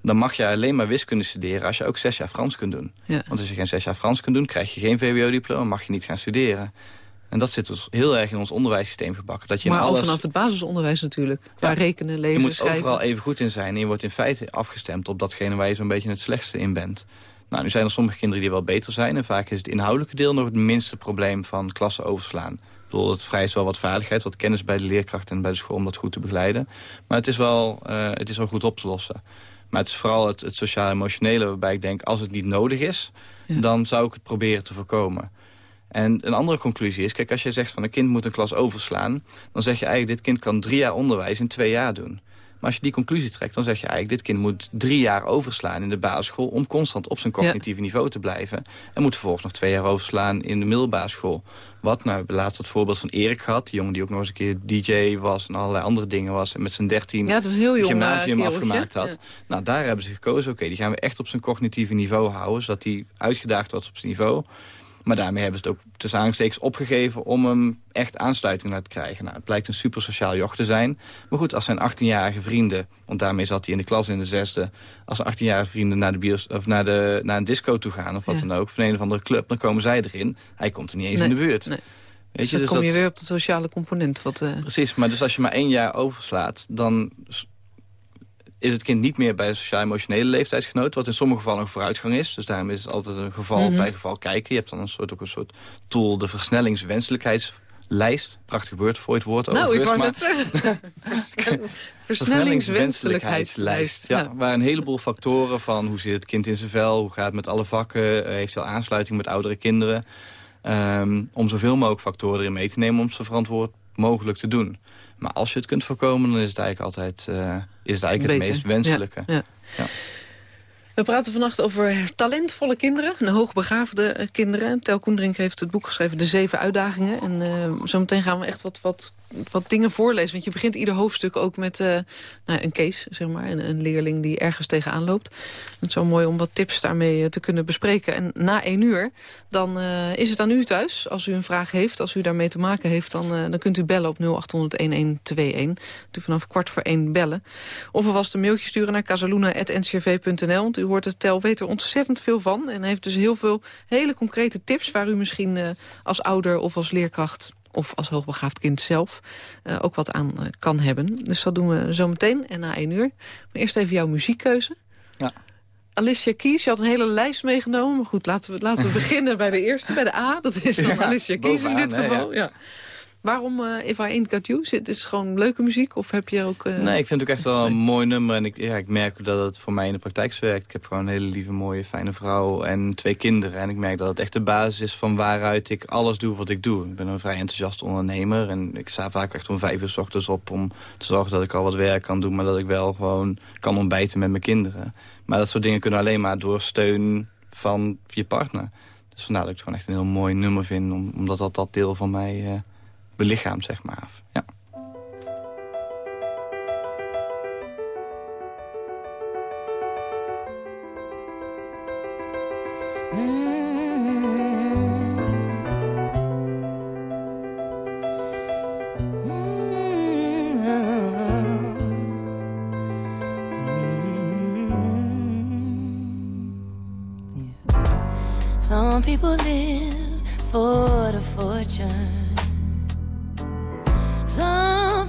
dan mag je alleen maar wiskunde studeren als je ook zes jaar Frans kunt doen. Ja. Want als je geen zes jaar Frans kunt doen, krijg je geen VWO-diploma, mag je niet gaan studeren. En dat zit dus heel erg in ons onderwijssysteem gebakken. Dat je maar alles... al vanaf het basisonderwijs natuurlijk. Qua rekenen, lezen, Je moet schrijven. overal even goed in zijn. En je wordt in feite afgestemd op datgene waar je zo'n beetje het slechtste in bent. Nou, nu zijn er sommige kinderen die wel beter zijn. En vaak is het inhoudelijke deel nog het minste probleem van klassen overslaan. Ik bedoel, het vereist wel wat vaardigheid, wat kennis bij de leerkracht en bij de school om dat goed te begeleiden. Maar het is wel, uh, het is wel goed op te lossen. Maar het is vooral het, het sociaal-emotionele waarbij ik denk... als het niet nodig is, dan zou ik het proberen te voorkomen. En een andere conclusie is, kijk, als je zegt van een kind moet een klas overslaan... dan zeg je eigenlijk, dit kind kan drie jaar onderwijs in twee jaar doen. Maar als je die conclusie trekt, dan zeg je eigenlijk... dit kind moet drie jaar overslaan in de basisschool... om constant op zijn cognitieve niveau te blijven. En moet vervolgens nog twee jaar overslaan in de middelbare school. Wat? Nou, we hebben laatst het voorbeeld van Erik gehad. Die jongen die ook nog eens een keer DJ was en allerlei andere dingen was. En met zijn dertien ja, gymnasium uh, afgemaakt had. Nou, daar hebben ze gekozen. Oké, die gaan we echt op zijn cognitieve niveau houden. Zodat hij uitgedaagd wordt op zijn niveau. Maar daarmee hebben ze het ook tussen aanstekens opgegeven om hem echt aansluiting naar te krijgen. Nou, het blijkt een super sociaal joch te zijn. Maar goed, als zijn 18-jarige vrienden, want daarmee zat hij in de klas in de zesde... als zijn 18-jarige vrienden naar, de bios, of naar, de, naar een disco toe gaan of wat dan ook... van een of andere club, dan komen zij erin. Hij komt er niet eens in de buurt. Nee. Weet dus je, dan dus kom je weer op de sociale component. Wat, uh... Precies, maar dus als je maar één jaar overslaat... dan is het kind niet meer bij een sociaal-emotionele leeftijdsgenoot... wat in sommige gevallen een vooruitgang is. Dus daarom is het altijd een geval mhm. bij geval kijken. Je hebt dan een soort, ook een soort tool, de versnellingswenselijkheidslijst. Prachtig woord voor het woord. Nou, ik wou net zeggen. Versnellingswenselijkheidslijst. Ja, waar een heleboel factoren van hoe zit het kind in zijn vel... hoe gaat het met alle vakken, eh, heeft hij al aansluiting met oudere kinderen... Um, om zoveel mogelijk factoren erin mee te nemen om ze verantwoord mogelijk te doen. Maar als je het kunt voorkomen, dan is het eigenlijk altijd uh, is het, eigenlijk het meest wenselijke. Ja, ja. We praten vannacht over talentvolle kinderen, een hoogbegaafde eh, kinderen. Tel Koendrink heeft het boek geschreven, De Zeven Uitdagingen. En uh, zometeen gaan we echt wat, wat wat dingen voorlezen. Want je begint ieder hoofdstuk ook met uh, nou, een case, zeg maar. Een, een, leerling die ergens tegenaan loopt. Het is zo mooi om wat tips daarmee eh, te kunnen bespreken. En na één uur, dan uh, is het aan u thuis. Als u een vraag heeft, als u daarmee te maken heeft... dan, dan kunt u bellen op 0800-1121. U vanaf kwart voor één bellen. Of alvast een mailtje sturen naar casaluna.ncrv.nl. Want u hoort het tel, weet er ontzettend veel van. En heeft dus heel veel hele concrete tips... waar u misschien als ouder of als leerkracht of als hoogbegaafd kind zelf uh, ook wat aan uh, kan hebben. Dus dat doen we zo meteen en na één uur. Maar eerst even jouw muziekkeuze. Ja. Alicia Keys, je had een hele lijst meegenomen. Maar goed, laten we, laten we beginnen bij de eerste, bij de A. Dat is dan ja, Alicia Keys in dit geval. Ja. Waarom uh, If I Ain't Got You? Is het gewoon leuke muziek of heb je ook... Uh, nee, ik vind het ook echt wel een mooi nummer. En ik, ja, ik merk dat het voor mij in de praktijk werkt. Ik heb gewoon een hele lieve, mooie, fijne vrouw en twee kinderen. En ik merk dat het echt de basis is van waaruit ik alles doe wat ik doe. Ik ben een vrij enthousiast ondernemer. En ik sta vaak echt om vijf uur s ochtends op om te zorgen dat ik al wat werk kan doen. Maar dat ik wel gewoon kan ontbijten met mijn kinderen. Maar dat soort dingen kunnen alleen maar door steun van je partner. Dus vandaar dat ik het gewoon echt een heel mooi nummer vind. Omdat dat dat deel van mij uh, belichaamt, zeg maar. Ja. People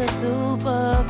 the super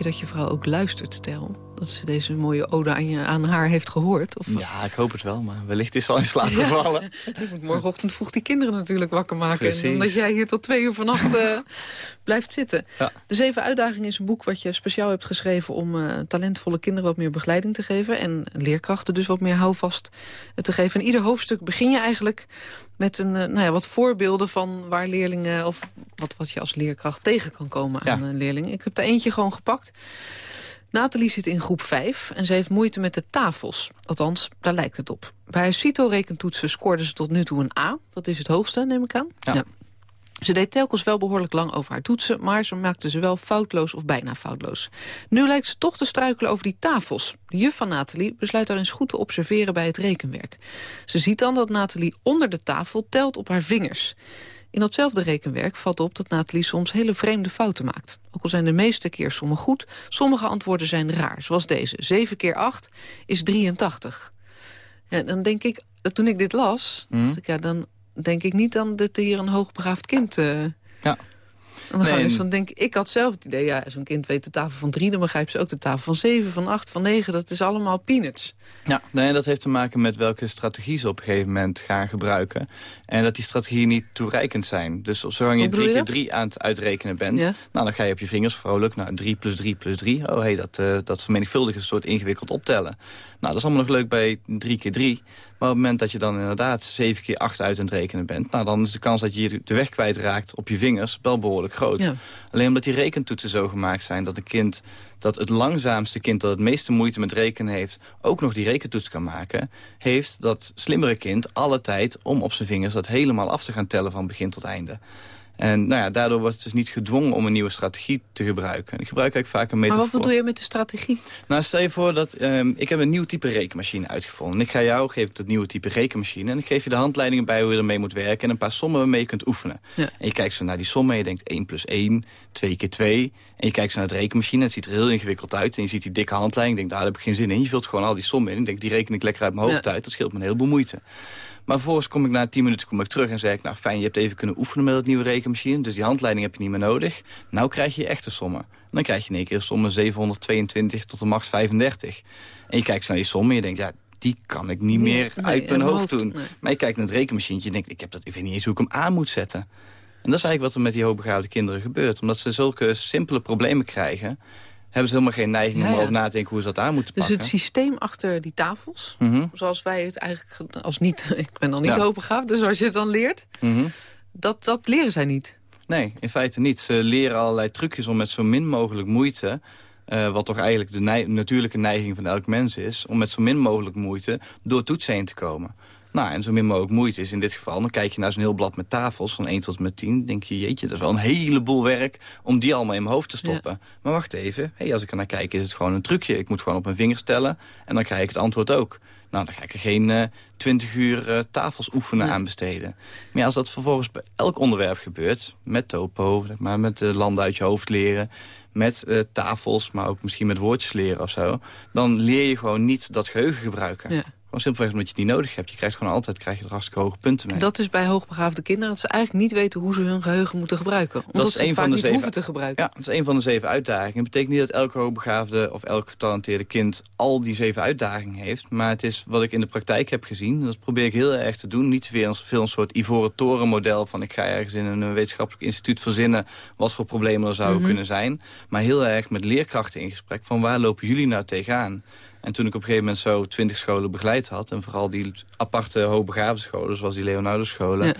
je dat je vrouw ook luistert, Tel? Dat ze deze mooie ode aan, je, aan haar heeft gehoord? Of... Ja, ik hoop het wel, maar wellicht is ze al in slaap gevallen. Moet morgenochtend vroeg die kinderen natuurlijk wakker maken. Precies. En omdat jij hier tot twee uur vannacht eh, blijft zitten. Ja. De Zeven Uitdagingen is een boek wat je speciaal hebt geschreven... om eh, talentvolle kinderen wat meer begeleiding te geven. En leerkrachten dus wat meer houvast te geven. In ieder hoofdstuk begin je eigenlijk met een, eh, nou ja, wat voorbeelden van waar leerlingen... of wat, wat je als leerkracht tegen kan komen Ja. aan een leerling. Ik heb er eentje gewoon gepakt. Nathalie zit in groep 5 en ze heeft moeite met de tafels. Althans, daar lijkt het op. Bij CITO-rekentoetsen scoorde ze tot nu toe een A. Dat is het hoogste, neem ik aan. Ja. Ze deed telkens wel behoorlijk lang over haar toetsen... maar ze maakte ze wel foutloos of bijna foutloos. Nu lijkt ze toch te struikelen over die tafels. De juf van Nathalie besluit daar eens goed te observeren bij het rekenwerk. Ze ziet dan dat Nathalie onder de tafel telt op haar vingers. In datzelfde rekenwerk valt op dat Nathalie soms hele vreemde fouten maakt. Ook al zijn de meeste keer sommen goed, sommige antwoorden zijn raar. Zoals deze, 7 keer 8 is 83. Ja, dan denk ik, toen ik dit las, Mhm. dacht ik, ja, dan denk ik niet dan dat hier een hoogbegaafd kind... eh, Ja. Nee, dan denk ik, ik had zelf het idee, ja, zo'n kind weet de tafel van drie, dan begrijpt ze ook de tafel van zeven, van acht, van negen. Dat is allemaal peanuts. Ja, nee, dat heeft te maken met welke strategie ze op een gegeven moment gaan gebruiken. En dat die strategieën niet toereikend zijn. Dus zolang je drie je keer drie aan het uitrekenen bent... Ja. nou, dan ga je op je vingers vrolijk, nou, 3 plus 3 plus 3. Oh, hey, dat, eh dat vermenigvuldigen is een soort ingewikkeld optellen. Nou, dat is allemaal nog leuk bij 3 keer 3. Maar op het moment dat je dan inderdaad 7 keer 8 uit aan het rekenen bent... nou, dan is de kans dat je de weg kwijtraakt op je vingers wel behoorlijk groot. Ja. Alleen omdat die rekentoetsen zo gemaakt zijn dat een kind... dat het langzaamste kind dat het meeste moeite met rekenen heeft... ook nog die rekentoets kan maken... heeft dat slimmere kind alle tijd om op zijn vingers... dat helemaal af te gaan tellen van begin tot einde. En nou ja, daardoor wordt het dus niet gedwongen om een nieuwe strategie te gebruiken. En ik gebruik eigenlijk vaak een Maar metafoor. wat bedoel je met de strategie? Nou, stel je voor dat ehm, ik heb een nieuw type rekenmachine uitgevonden. En ik ga jou, geef ik dat nieuwe type rekenmachine. En ik geef je de handleidingen bij hoe je ermee moet werken. En een paar sommen waarmee je kunt oefenen. Ja. En je kijkt zo naar die sommen en je denkt 1 plus 1, 2 keer 2. En je kijkt zo naar de rekenmachine. Het ziet er heel ingewikkeld uit. En je ziet die dikke handleiding. Je denkt, nou, daar heb ik geen zin in. Je vult gewoon al die sommen in. En je denkt, die reken ik lekker uit mijn hoofd Ja. uit. Dat scheelt me een heleboel moeite. Maar vervolgens kom ik na 10 minuten kom ik terug en zeg ik... nou fijn, je hebt even kunnen oefenen met dat nieuwe rekenmachine... dus die handleiding heb je niet meer nodig. Nou krijg je echte sommen. En dan krijg je in één keer sommen 722 tot de max 35. En je kijkt naar die sommen en je denkt... ja, die kan ik niet Nee, meer uit mijn mijn hoofd hoofd, doen. nee. Maar je kijkt naar het rekenmachientje en denkt... ik, heb dat, ik weet niet eens hoe ik hem aan moet zetten. En dat is eigenlijk wat er met die hoogbegaafde kinderen gebeurt. Omdat ze zulke simpele problemen krijgen... hebben ze helemaal geen neiging om ja. over na te denken hoe ze dat aan moeten Dus pakken. het systeem achter die tafels, Mhm, zoals wij het eigenlijk ge- als niet... Ik ben dan niet Ja. hoogbegaafd, dus zoals je het dan leert, mhm. dat, dat leren zij niet. Nee, in feite niet. Ze leren allerlei trucjes om met zo min mogelijk moeite... eh, wat toch eigenlijk de natuurlijke neiging van elk mens is... om met zo min mogelijk moeite door toetsen heen te komen. Nou, en zo min mogelijk moeite is in dit geval... dan kijk je naar zo'n heel blad met tafels van 1 tot en met 10... dan denk je, jeetje, dat is wel een heleboel werk... om die allemaal in mijn hoofd te stoppen. Maar wacht even, hey, als ik er naar kijk is het gewoon een trucje. Ik moet gewoon op mijn vingers tellen en dan krijg ik het antwoord ook. Nou, dan ga ik er geen eh 20 uur eh, tafels oefenen Ja. aan besteden. Maar ja, als dat vervolgens bij elk onderwerp gebeurt... met topo, zeg maar, met landen uit je hoofd leren... met eh, tafels, maar ook misschien met woordjes leren of zo... dan leer je gewoon niet dat geheugen gebruiken. Ja. Gewoon simpelweg omdat je het niet nodig hebt. Je krijgt gewoon altijd krijg je er hartstikke hoge punten mee. Dat is bij hoogbegaafde kinderen dat ze eigenlijk niet weten hoe ze hun geheugen moeten gebruiken. Omdat is ze een van de niet zeven- hoeven te gebruiken. Ja, dat is een van de zeven uitdagingen. Het betekent niet dat elke hoogbegaafde of elk getalenteerde kind al die zeven uitdagingen heeft. Maar het is wat ik in de praktijk heb gezien. Dat probeer ik heel erg te doen. Niet veel een, veel een soort ivoren toren model van ik ga ergens in een wetenschappelijk instituut verzinnen wat voor problemen er zouden kunnen zijn. Maar heel erg met leerkrachten in gesprek van waar lopen jullie nou tegenaan? En toen ik op een gegeven moment zo twintig scholen begeleid had... en vooral die aparte hoogbegaafde scholen, zoals die Leonardo scholen... Ja.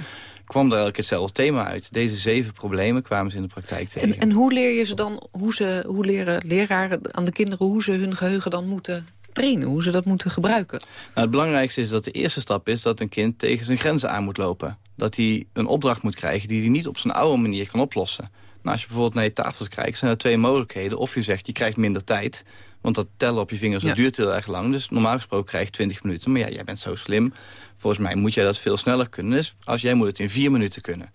kwam er elke keer hetzelfde thema uit. Deze zeven problemen kwamen ze in de praktijk tegen. En, en hoe leer je ze dan, hoe, ze, hoe leren leraren aan de kinderen hoe ze hun geheugen dan moeten trainen, hoe ze dat moeten gebruiken? Nou, het belangrijkste is dat de eerste stap is dat een kind tegen zijn grenzen aan moet lopen. Dat hij een opdracht moet krijgen die hij niet op zijn oude manier kan oplossen. Nou, als je bijvoorbeeld naar je tafels kijkt, zijn er twee mogelijkheden. Of je zegt, je krijgt minder tijd, want dat tellen op je vingers dat Ja. duurt heel erg lang. Dus normaal gesproken krijg je 20 minuten. Maar ja, jij bent zo slim. Volgens mij moet jij dat veel sneller kunnen. Dus als jij moet het in vier minuten kunnen.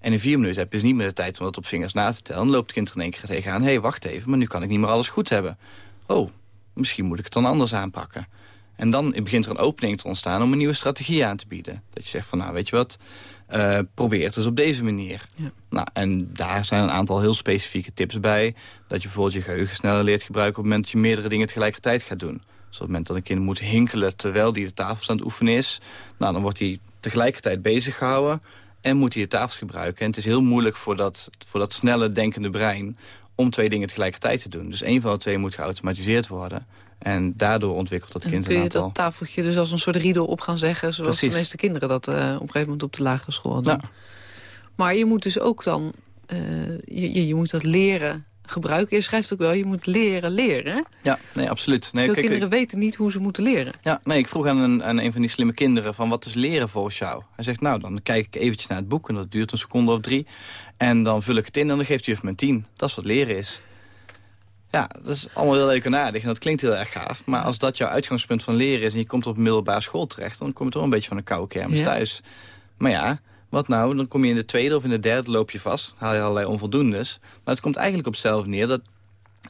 En in vier minuten heb je dus niet meer de tijd om dat op vingers na te tellen. Dan loopt het kind er in één keer tegenaan. Hé, hey, wacht even, maar nu kan ik niet meer alles goed hebben. Oh, misschien moet ik het dan anders aanpakken. En dan begint er een opening te ontstaan om een nieuwe strategie aan te bieden. Dat je zegt van, nou, weet je wat, eh, probeer het eens op deze manier. Ja. Nou, en daar zijn een aantal heel specifieke tips bij. Dat je bijvoorbeeld je geheugen sneller leert gebruiken... op het moment dat je meerdere dingen tegelijkertijd gaat doen. Dus op het moment dat een kind moet hinkelen terwijl hij de tafels aan het oefenen is... nou, dan wordt hij tegelijkertijd bezig gehouden en moet hij de tafels gebruiken. En het is heel moeilijk voor dat, voor dat snelle denkende brein om twee dingen tegelijkertijd te doen. Dus één van de twee moet geautomatiseerd worden. En daardoor ontwikkelt dat En kind kun een je aantal... dat tafeltje dus als een soort riedel op gaan zeggen... zoals Precies. de meeste kinderen dat eh, op een gegeven moment op de lagere school doen. Ja. Maar je moet dus ook dan... eh, je, je, je moet dat leren gebruiken. Je schrijft ook wel, je moet leren leren. Ja, nee, absoluut. Nee, Veel kijk, kinderen weten niet hoe ze moeten leren. Ja, nee, ik vroeg aan een, aan een van die slimme kinderen van wat is leren volgens jou? Hij zegt, nou, dan kijk ik eventjes naar het boek en dat duurt een seconde of drie. En dan vul ik het in en dan geeft juf me een tien. Dat is wat leren is. Ja, dat is allemaal heel leuk en aardig en dat klinkt heel erg gaaf. Maar als dat jouw uitgangspunt van leren is en je komt op middelbare school terecht... dan kom je toch een beetje van een koude kermis Ja. thuis. Maar ja, wat nou? Dan kom je in de tweede of in de derde loop je vast. Haal je allerlei onvoldoendes. Maar het komt eigenlijk op hetzelfde neer dat...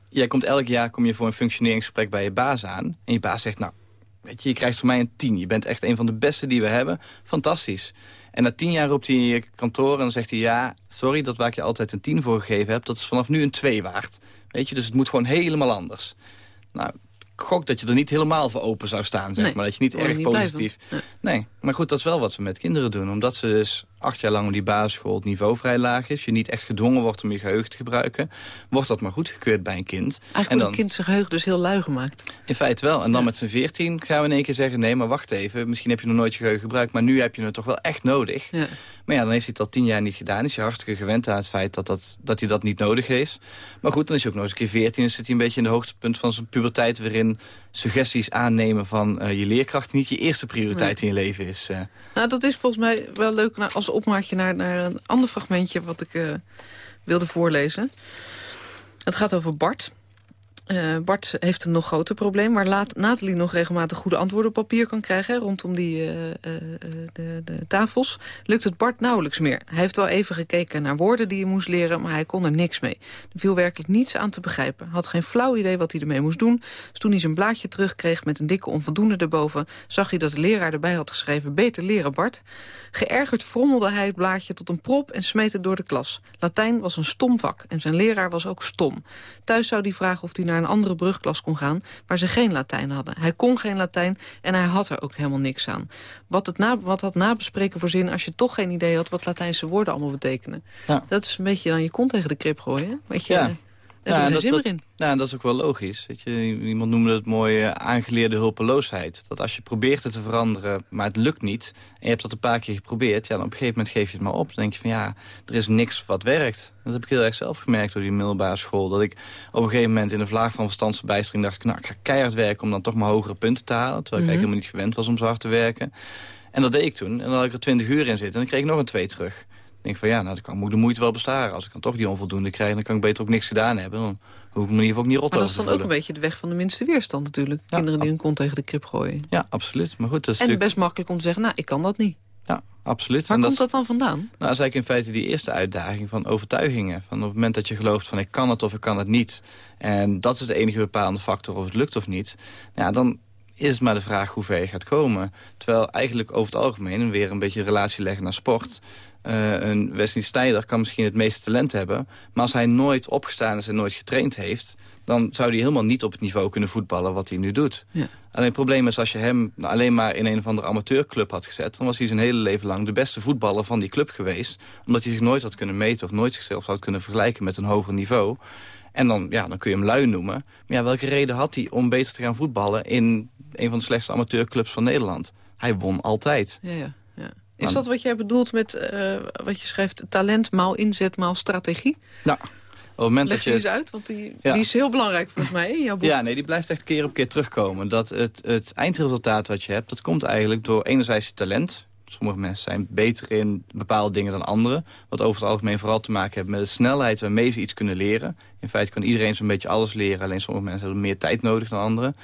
Jij komt elk jaar kom je voor een functioneringsgesprek bij je baas aan. En je baas zegt, nou, weet je, je krijgt van mij een 10. Je bent echt een van de beste die we hebben. Fantastisch. En na tien jaar roept hij in je kantoor en dan zegt hij... ja, sorry, dat waar ik je altijd een 10 voor gegeven heb... dat is vanaf nu een 2 waard. Weet je, dus het moet gewoon helemaal anders. Nou, ik gok dat je er niet helemaal voor open zou staan, zeg Nee, maar. Dat je niet erg niet positief... van. Nee, maar goed, dat is wel wat we met kinderen doen. Omdat ze dus acht jaar lang op die basisschool het niveau vrij laag is... je niet echt gedwongen wordt om je geheugen te gebruiken... wordt dat maar goedgekeurd bij een kind. Eigenlijk en wordt een kind zijn geheugen dus heel lui gemaakt. In feite wel. En dan Ja. met z'n veertien gaan we in één keer zeggen... nee, maar wacht even, misschien heb je nog nooit je geheugen gebruikt... maar nu heb je het toch wel echt nodig. Ja. Maar ja, dan heeft hij al tien jaar niet gedaan. Is hij hartstikke gewend aan het feit dat, dat, dat hij dat niet nodig heeft. Maar goed, dan is hij ook nog eens een keer veertien... en zit hij een beetje in de hoogtepunt van zijn puberteit... waarin suggesties aannemen van eh, je leerkracht... niet je eerste prioriteit in je leven is. eh. Nou, dat is volgens mij wel leuk nou, als opmaatje naar, naar een ander fragmentje... wat ik eh, wilde voorlezen. Het gaat over Bart. Eh, Bart heeft een nog groter probleem... waar laat, Nathalie nog regelmatig goede antwoorden op papier kan krijgen... rondom die, eh, eh, de, de tafels, lukt het Bart nauwelijks meer. Hij heeft wel even gekeken naar woorden die hij moest leren... maar hij kon er niks mee. Er viel werkelijk niets aan te begrijpen. Had geen flauw idee wat hij ermee moest doen. Dus toen hij zijn blaadje terugkreeg met een dikke onvoldoende erboven... zag hij dat de leraar erbij had geschreven... beter leren, Bart. Geërgerd frommelde hij het blaadje tot een prop en smeet het door de klas. Latijn was een stom vak en zijn leraar was ook stom. Thuis zou hij vragen of hij naar een andere brugklas kon gaan... waar ze geen Latijn hadden. Hij kon geen Latijn en hij had er ook helemaal niks aan. Wat, het na, wat had nabespreken voor zin als je toch geen idee had... wat Latijnse woorden allemaal betekenen? Ja. Dat is een beetje dan je kont tegen de krip gooien. Weet je, Ja. Daar Ja, geen dat- zin dat- meer in. Nou, dat is ook wel logisch. Weet je, iemand noemde het mooi eh, aangeleerde hulpeloosheid. Dat als je probeert het te veranderen, maar het lukt niet... en je hebt dat een paar keer geprobeerd... ja, dan op een gegeven moment geef je het maar op. Dan denk je van ja, er is niks wat werkt. Dat heb ik heel erg zelf gemerkt door die middelbare school. Dat ik op een gegeven moment in de vlaag van verstandsverbijstering dacht... ik, nou, ik ga keihard werken om dan toch maar hogere punten te halen. Terwijl ik Mhm. eigenlijk helemaal niet gewend was om zo hard te werken. En dat deed ik toen. En dan had ik er twintig uur in zitten en dan kreeg ik nog een twee terug. Ik denk van ja, nou, dan kan ik de moeite wel bestaren. Als ik dan toch die onvoldoende krijg, dan kan ik beter ook niks gedaan hebben. Dan hoef ik me in ieder geval ook niet rot Maar dat is dan ook een beetje de weg van de minste weerstand natuurlijk. Ja, Kinderen die hun kont tegen de krip gooien. Ja, absoluut. Maar goed, dat is En natuurlijk... best makkelijk om te zeggen, nou, ik kan dat niet. Ja, absoluut. Waar En komt dat dan vandaan? Nou, dat is eigenlijk in feite die eerste uitdaging van overtuigingen. Van op het moment dat je gelooft van ik kan het of ik kan het niet... en dat is de enige bepalende factor of het lukt of niet... Ja, dan is het maar de vraag hoe ver je gaat komen. Terwijl eigenlijk over het algemeen, en weer een beetje een relatie leggen naar sport... eh, een Wesley Sneijder kan misschien het meeste talent hebben... maar als hij nooit opgestaan is en nooit getraind heeft... dan zou hij helemaal niet op het niveau kunnen voetballen wat hij nu doet. Ja. Alleen het probleem is als je hem alleen maar in een of andere amateurclub had gezet... dan was hij zijn hele leven lang de beste voetballer van die club geweest. Omdat hij zich nooit had kunnen meten of nooit zichzelf had kunnen vergelijken met een hoger niveau. En dan, ja, dan kun je hem lui noemen. Maar ja, welke reden had hij om beter te gaan voetballen in een van de slechtste amateurclubs van Nederland? Hij won altijd. Ja, ja. Is dat wat jij bedoelt met eh, wat je schrijft... talent maal inzet maal strategie? Nou, op het moment Leg je... eens uit, want die, Ja. die is heel belangrijk volgens mij in jouw boek. Ja, nee, die blijft echt keer op keer terugkomen. Dat het, het eindresultaat wat je hebt, dat komt eigenlijk door enerzijds je talent. Sommige mensen zijn beter in bepaalde dingen dan anderen. Wat over het algemeen vooral te maken heeft met de snelheid waarmee ze iets kunnen leren. In feite kan iedereen zo'n beetje alles leren. Alleen sommige mensen hebben meer tijd nodig dan anderen.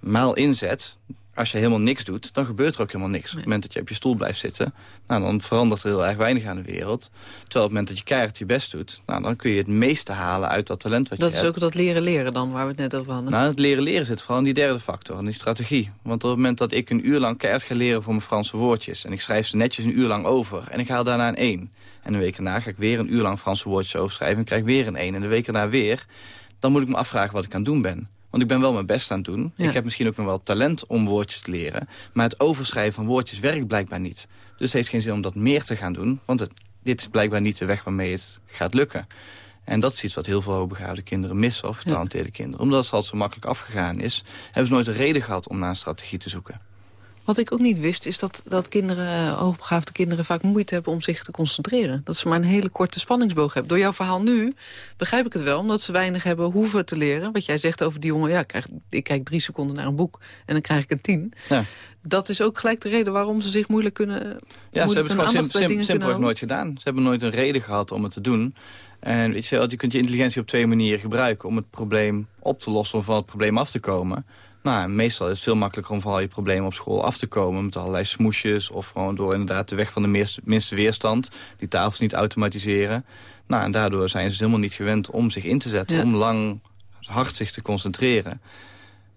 Maal inzet, als je helemaal niks doet, dan gebeurt er ook helemaal niks. Op het moment dat je op je stoel blijft zitten, nou, dan verandert er heel erg weinig aan de wereld. Terwijl op het moment dat je keihard je best doet, nou, dan kun je het meeste halen uit dat talent wat Dat je is hebt. ook dat leren leren dan, waar we het net over hadden. Nou, het leren leren zit vooral in die derde factor, in die strategie. Want op het moment dat ik een uur lang keihard ga leren voor mijn Franse woordjes... en ik schrijf ze netjes een uur lang over en ik haal daarna een 1... en een week erna ga ik weer een uur lang Franse woordjes overschrijven... en krijg weer een 1 en de week erna weer... dan moet ik me afvragen wat ik aan het doen ben. Want ik ben wel mijn best aan het doen. Ja. Ik heb misschien ook nog wel talent om woordjes te leren... maar het overschrijven van woordjes werkt blijkbaar niet. Dus het heeft geen zin om dat meer te gaan doen... want het, dit is blijkbaar niet de weg waarmee het gaat lukken. En dat is iets wat heel veel hoogbegaafde kinderen missen... of getalenteerde kinderen. Omdat het al zo makkelijk afgegaan is... hebben ze nooit een reden gehad om naar een strategie te zoeken. Wat ik ook niet wist, is dat, dat kinderen, eh, hoogbegaafde kinderen... vaak moeite hebben om zich te concentreren. Dat ze maar een hele korte spanningsboog hebben. Door jouw verhaal nu begrijp ik het wel, omdat ze weinig hebben hoeven te leren. Wat jij zegt over die jongen, ja, ik, krijg, ik kijk drie seconden naar een boek... en dan krijg ik een tien. Ja. Dat is ook gelijk de reden waarom ze zich moeilijk kunnen... Ja, ze hebben het gewoon sim, sim, simpelweg nooit gedaan. Ze hebben nooit een reden gehad om het te doen. En weet je, je kunt je intelligentie op twee manieren gebruiken... om het probleem op te lossen, om van het probleem af te komen. Nou, meestal is het veel makkelijker om van al je problemen op school af te komen... met allerlei smoesjes of gewoon door inderdaad de weg van de meest- minste weerstand... die tafels niet automatiseren. Nou, en daardoor zijn ze dus helemaal niet gewend om zich in te zetten... Ja. om lang hard zich te concentreren.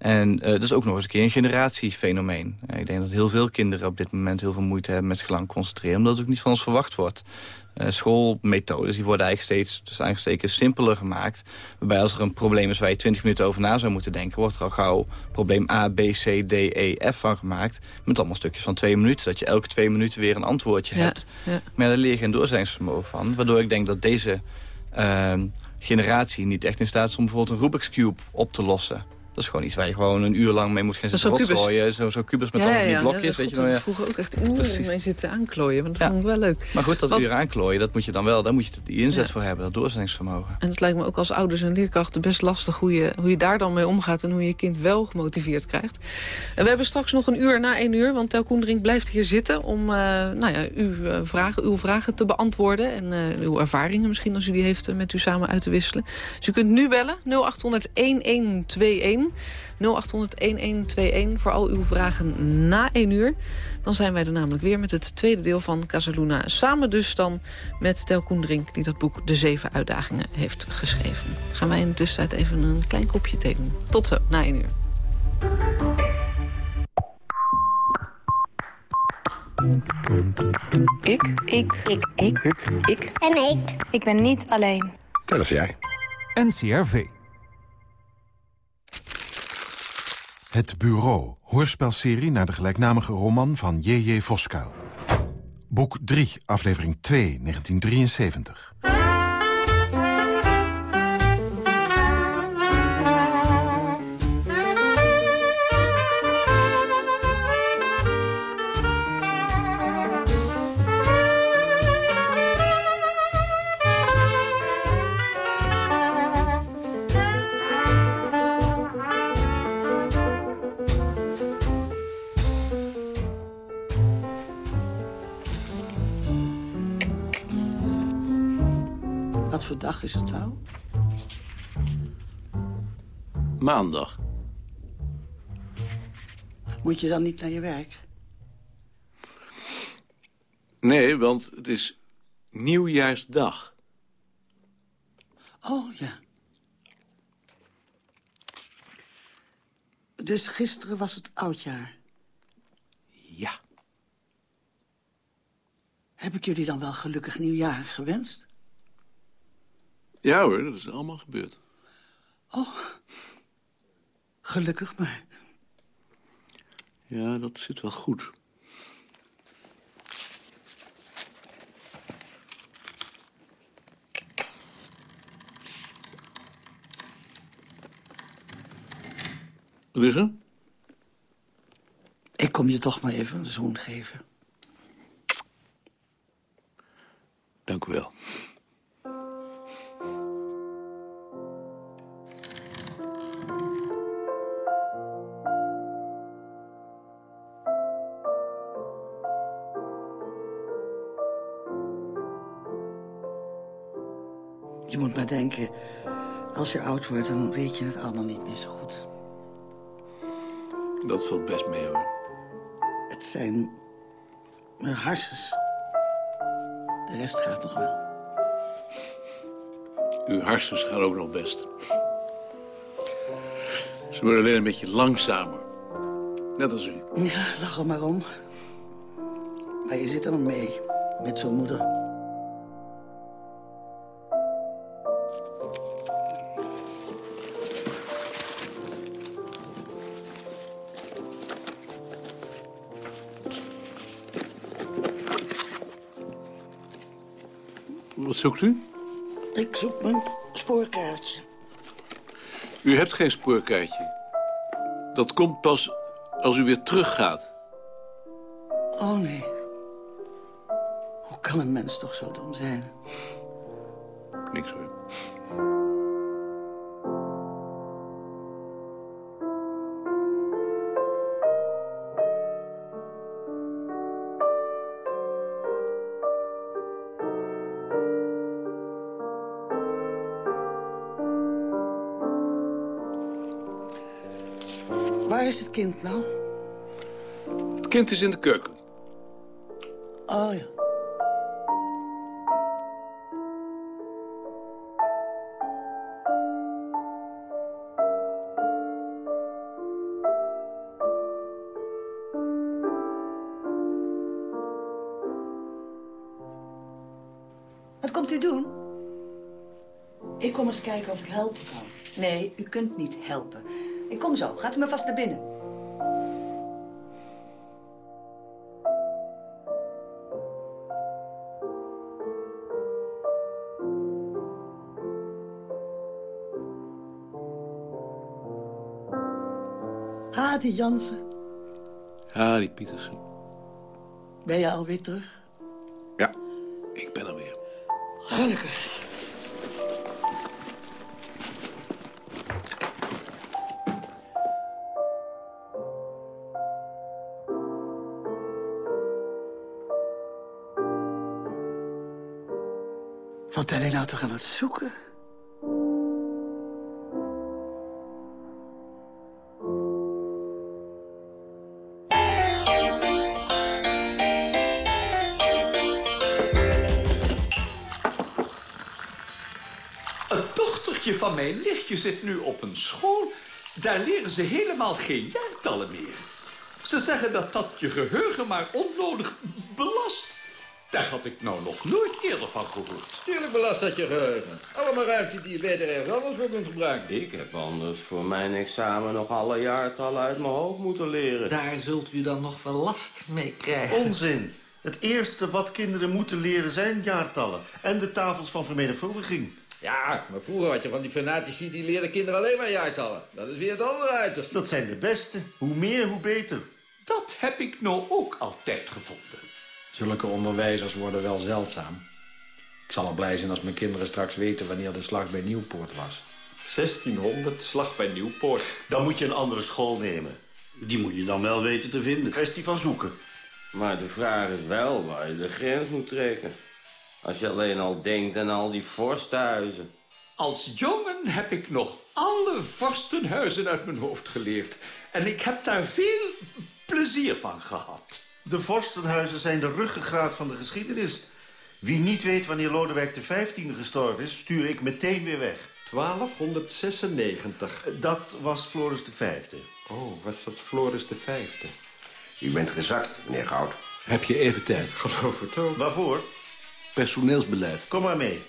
En eh, dat is ook nog eens een keer een generatiefenomeen. Eh, ik denk dat heel veel kinderen op dit moment heel veel moeite hebben met zich lang concentreren. Omdat het ook niet van ons verwacht wordt. Eh, schoolmethodes die worden eigenlijk steeds dus eigenlijk simpeler gemaakt. Waarbij als er een probleem is waar je 20 minuten over na zou moeten denken... wordt er al gauw probleem A, B, C, D, E, F van gemaakt. Met allemaal stukjes van twee minuten. Dat je elke twee minuten weer een antwoordje Ja, hebt. ja. Maar daar leer je geen doorzettingsvermogen van. Waardoor ik denk dat deze ehm, generatie niet echt in staat is... om bijvoorbeeld een Rubik's Cube op te lossen. Dat is gewoon iets waar je gewoon een uur lang mee moet gaan zitten zo'n kubus. rotzooien. Zo- Zo'n kubus met ja, allemaal ja, die ja, blokjes. dat weet je we ja. vroeger ook echt uren Precies. mee zitten aanklooien. Want dat Ja. vond ik wel leuk. Maar goed, dat uur aanklooien, dat moet je dan wel. Daar moet je die inzet Ja. voor hebben, dat doorzettingsvermogen. En het lijkt me ook als ouders en leerkrachten best lastig... Hoe je, hoe je daar dan mee omgaat en hoe je je kind wel gemotiveerd krijgt. En we hebben straks nog een uur na één uur... want Tel Koendering blijft hier zitten om eh, nou ja, uw, eh, vragen, uw vragen te beantwoorden... en eh, uw ervaringen misschien als u die heeft met u samen uit te wisselen. Dus u kunt nu bellen, 0800-1121... 0800-1121 voor al uw vragen na één uur. Dan zijn wij er namelijk weer met het tweede deel van Casaluna. Samen dus dan met Tel Koendrink, die dat boek De Zeven Uitdagingen heeft geschreven. Gaan wij in de tussentijd even een klein kopje thee doen. Tot zo, na één uur. Ik. Ik. Ik. Ik. Ik. En ik. Ik ben niet alleen. Dat is jij. NCRV. Het Bureau, hoorspelserie naar de gelijknamige roman van J.J. Voskuil. Boek 3, aflevering 2, 1973. Dag is het nou? Maandag. Moet je dan niet naar je werk? Nee, want het is nieuwjaarsdag. Oh, ja. Dus gisteren was het oudjaar. Ja. Heb ik jullie dan wel gelukkig nieuwjaar gewenst? Ja hoor, dat is allemaal gebeurd. Oh, gelukkig maar. Ja, dat zit wel goed. Wat is er? Ik kom je toch maar even een zoen geven. Dank u wel. Als je oud wordt, dan weet je het allemaal niet meer zo goed. Dat valt best mee hoor. Het zijn mijn harsens. De rest gaat nog wel. Uw hersens gaan ook nog best. Ze worden alleen een beetje langzamer. Net als u. Ja, lach er maar om. Maar je zit er mee, met zo'n moeder. Zoekt u? Ik zoek mijn spoorkaartje. U hebt geen spoorkaartje. Dat komt pas als u weer teruggaat. Oh nee. Hoe kan een mens toch zo dom zijn? Niks hoor. Waar is het kind nou? Het kind is in de keuken. Oh ja. Wat komt u doen? Ik kom eens kijken of ik helpen kan. Nee, u kunt niet helpen. Ik kom zo. Gaat u maar vast naar binnen. Hadi Jansen, Harry Pietersen. ben je alweer terug? Ja, ik ben er weer. Gelukkig. Toch aan het zoeken? Het dochtertje van mijn nichtje zit nu op een school. Daar leren ze helemaal geen jaartallen meer. Ze zeggen dat dat je geheugen maar onnodig. Daar had ik nou nog nooit eerder van gehoord. Tuurlijk belast dat je geheugen. Allemaal ruimte die je beter ergens anders voor kunt gebruiken. Ik heb anders voor mijn examen nog alle jaartallen uit mijn hoofd moeten leren. Daar zult u dan nog wel last mee krijgen. Onzin. Het eerste wat kinderen moeten leren zijn jaartallen. En de tafels van vermenigvuldiging. Ja, maar vroeger had je van die fanatici die leerden kinderen alleen maar jaartallen. Dat is weer het andere uiterste. Dat zijn de beste. Hoe meer, hoe beter. Dat heb ik nou ook altijd gevonden. Zulke onderwijzers worden wel zeldzaam. Ik zal al blij zijn als mijn kinderen straks weten wanneer de slag bij Nieuwpoort was. 1600, slag bij Nieuwpoort. Dan moet je een andere school nemen. Die moet je dan wel weten te vinden. Kwestie van zoeken. Maar de vraag is wel waar je de grens moet trekken. Als je alleen al denkt aan al die vorstenhuizen. Als jongen heb ik nog alle vorstenhuizen uit mijn hoofd geleerd. En ik heb daar veel plezier van gehad. De vorstenhuizen zijn de ruggengraat van de geschiedenis. Wie niet weet wanneer Lodewijk XV gestorven is, stuur ik meteen weer weg. 1296. Dat was Floris V. Oh, was dat Floris de Vijfde? U bent gezakt, meneer Goud. Heb je even tijd? Geloof het ook. Waarvoor? Personeelsbeleid. Kom maar mee.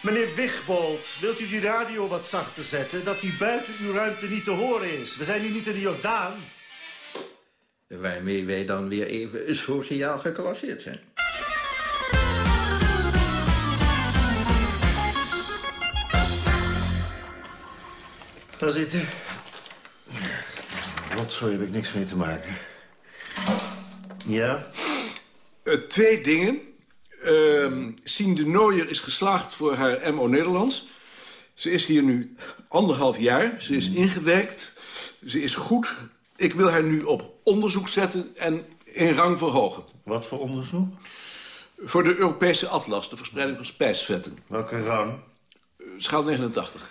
Meneer Wigbold, wilt u die radio wat zachter zetten... dat die buiten uw ruimte niet te horen is? We zijn hier niet in de Jordaan. Waarmee wij dan weer even sociaal geclasseerd zijn. Ga zitten. Rotzooi heb ik niks mee te maken. Ja? Eh, twee dingen. Ehm Sien de Nooier is geslaagd voor haar MO Nederlands. Ze is hier nu anderhalf jaar. Ze is ingewerkt. Ze is goed. Ik wil haar nu op onderzoek zetten en in rang verhogen. Wat voor onderzoek? Voor de Europese atlas, de verspreiding van spijsvetten. Welke rang? Schaal 89.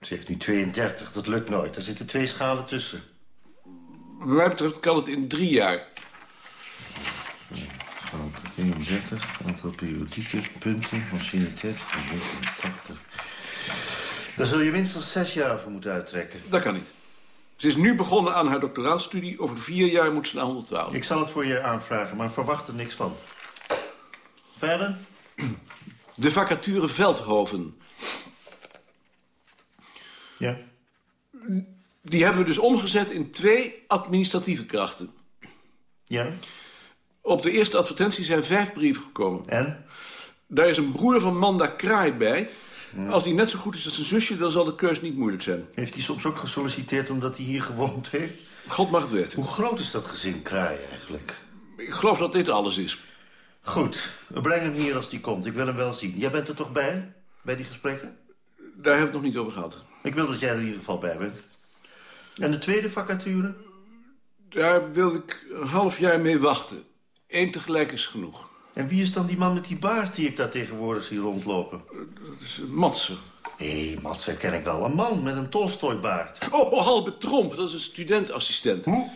Ze heeft nu 32, dat lukt nooit. Er zitten twee schalen tussen. Wat mij betreft kan het in drie jaar. Schaal 32, aantal periodieke punten, machiniteit van 89. Daar zul je minstens zes jaar voor moeten uittrekken. Dat kan niet. Ze is nu begonnen aan haar doctoraatstudie. Over vier jaar moet ze naar 112. Ik zal het voor je aanvragen, maar verwacht er niks van. Verder? De vacature Veldhoven. Ja. Die hebben we dus omgezet in twee administratieve krachten. Ja? Op de eerste advertentie zijn vijf brieven gekomen. En? Daar is een broer van Manda Kraai bij. Als hij net zo goed is als zijn zusje, dan zal de keus niet moeilijk zijn. Heeft hij soms ook gesolliciteerd omdat hij hier gewoond heeft? God mag het weten. Hoe groot is dat gezin Kraai eigenlijk? Ik geloof dat dit alles is. Goed, we brengen hem hier als die komt. Ik wil hem wel zien. Jij bent er toch bij? Bij die gesprekken? Daar hebben we het nog niet over gehad. Ik wil dat jij er in ieder geval bij bent. En de tweede vacature? Daar wil ik een half jaar mee wachten. Eén tegelijk is genoeg. En wie is dan die man met die baard die ik daar tegenwoordig zie rondlopen? Dat is Matsen. Hé, Matsen ken ik wel. Een man met een Tolstoybaard. Oh, oh, Halbe Tromp, dat is een studentassistent. Hoe?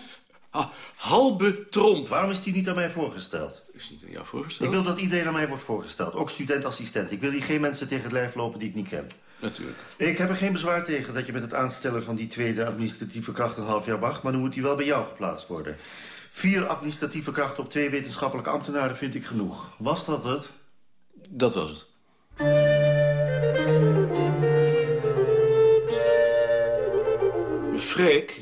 Ah, Halbe Tromp. Waarom is die niet aan mij voorgesteld? Is niet aan jou voorgesteld? Ik wil dat iedereen aan mij wordt voorgesteld. Ook studentassistent. Ik wil hier geen mensen tegen het lijf lopen die ik niet ken. Natuurlijk. Ik heb er geen bezwaar tegen dat je met het aanstellen van die tweede administratieve kracht een half jaar wacht, maar dan moet die wel bij jou geplaatst worden. Vier administratieve krachten op twee wetenschappelijke ambtenaren vind ik genoeg. Was dat het? Dat was het. Freek,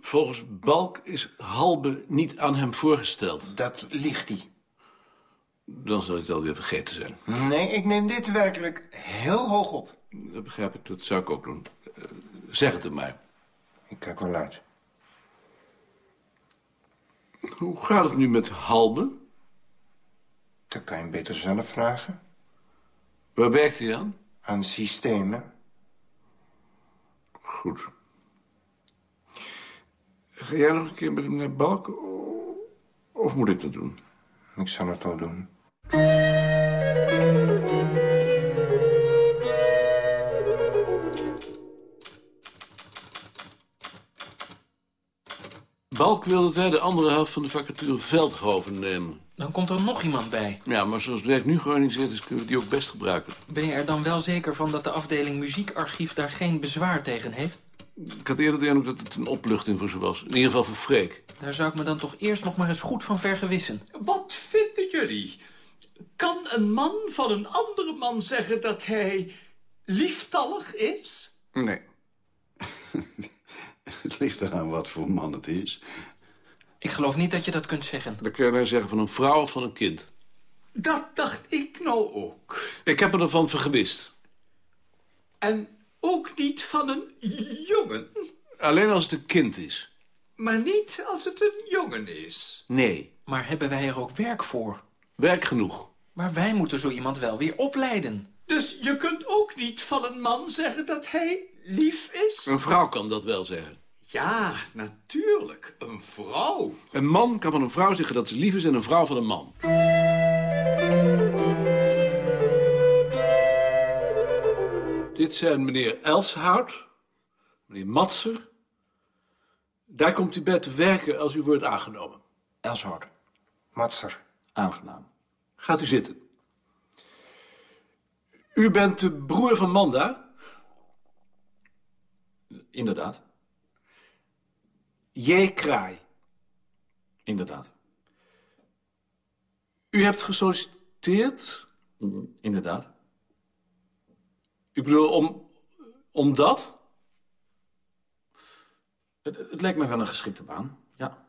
volgens Balk is Halbe niet aan hem voorgesteld. Dat ligt hij. Dan zal ik het alweer vergeten zijn. Nee, ik neem dit werkelijk heel hoog op. Dat begrijp ik, dat zou ik ook doen. Eh, zeg het hem maar. Ik kijk wel uit. Hoe gaat het nu met Halbe? Dat kan je beter zelf vragen. Waar werkt hij aan? Aan systemen. Goed. Ga jij nog een keer met hem naar Balk? Of moet ik dat doen? Ik zal het wel doen. Balk wil dat wij de andere helft van de vacature Veldhoven nemen. Dan komt er nog iemand bij. Ja, maar zoals het werk nu georganiseerd is, kunnen we die ook best gebruiken. Ben je er dan wel zeker van dat de afdeling muziekarchief daar geen bezwaar tegen heeft? Ik had eerder de indruk dat het een opluchting voor ze was. In ieder geval voor Freek. Daar zou ik me dan toch eerst nog maar eens goed van vergewissen. Wat vinden jullie? Kan een man van een andere man zeggen dat hij lieftallig is? Nee. Het ligt eraan wat voor man het is. Ik geloof niet dat je dat kunt zeggen. Dat kun je nou zeggen van een vrouw of van een kind. Dat dacht ik nou ook. Ik heb me ervan vergewist. En ook niet van een jongen. Alleen als het een kind is. Maar niet als het een jongen is. Nee. Maar hebben wij er ook werk voor? Werk genoeg. Maar wij moeten zo iemand wel weer opleiden. Dus je kunt ook niet van een man zeggen dat hij lief is? Een vrouw kan dat wel zeggen. Ja, natuurlijk. Een vrouw. Een man kan van een vrouw zeggen dat ze lief is en een vrouw van een man. Dit zijn meneer Elshout, meneer Matser. Daar komt u bij te werken als u wordt aangenomen. Elshout. Matser. Aangenaam. Gaat u zitten. U bent de broer van Manda? Inderdaad. J. Kraai. Inderdaad. U hebt gesolliciteerd? Inderdaad. Ik bedoel, om, omdat? Het, het lijkt me wel een geschikte baan, ja.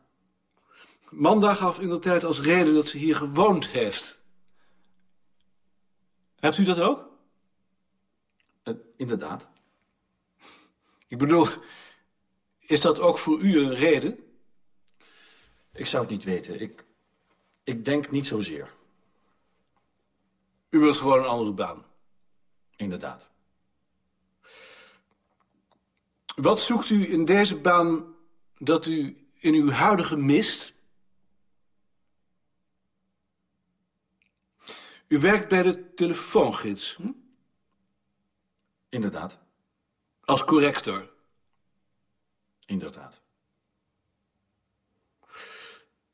Manda gaf in de tijd als reden dat ze hier gewoond heeft. Hebt u dat ook? Uh, inderdaad. Ik bedoel, is dat ook voor u een reden? Ik zou het niet weten. Ik, ik denk niet zozeer. U wilt gewoon een andere baan? Inderdaad. Wat zoekt u in deze baan dat u in uw huidige mist? U werkt bij de telefoongids. Hm? Inderdaad. Als corrector. Inderdaad.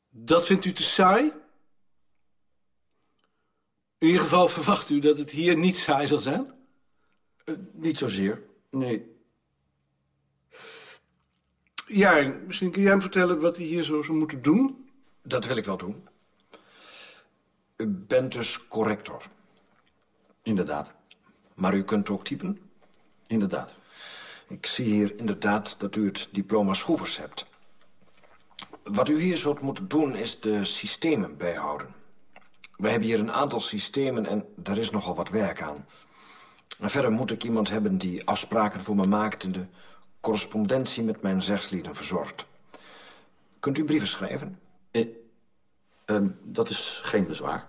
Dat vindt u te saai? In ieder geval verwacht u dat het hier niet saai zal zijn? Uh, niet zozeer, nee. Ja, misschien kun jij hem vertellen wat hij hier zo zou moeten doen? Dat wil ik wel doen. U bent dus corrector. Inderdaad. Maar u kunt ook typen? Inderdaad. Ik zie hier inderdaad dat u het diploma schroevers hebt. Wat u hier zult moeten doen is de systemen bijhouden. We hebben hier een aantal systemen en daar is nogal wat werk aan. En verder moet ik iemand hebben die afspraken voor me maakt... en de correspondentie met mijn zegslieden verzorgt. Kunt u brieven schrijven? Ehm, dat is geen bezwaar.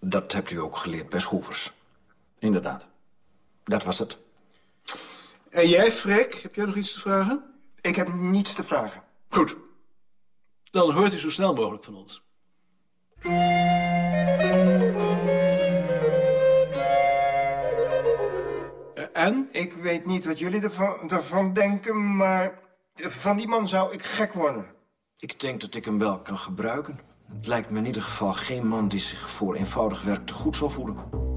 Dat hebt u ook geleerd bij Schroevers. Inderdaad. Dat was het. En jij, Freek, heb jij nog iets te vragen? Ik heb niets te vragen. Goed. Dan hoort u zo snel mogelijk van ons. Eh, en? Ik weet niet wat jullie ervan, ervan denken, maar van die man zou ik gek worden. Ik denk dat ik hem wel kan gebruiken. Het lijkt me in ieder geval geen man die zich voor eenvoudig werk te goed zal voelen.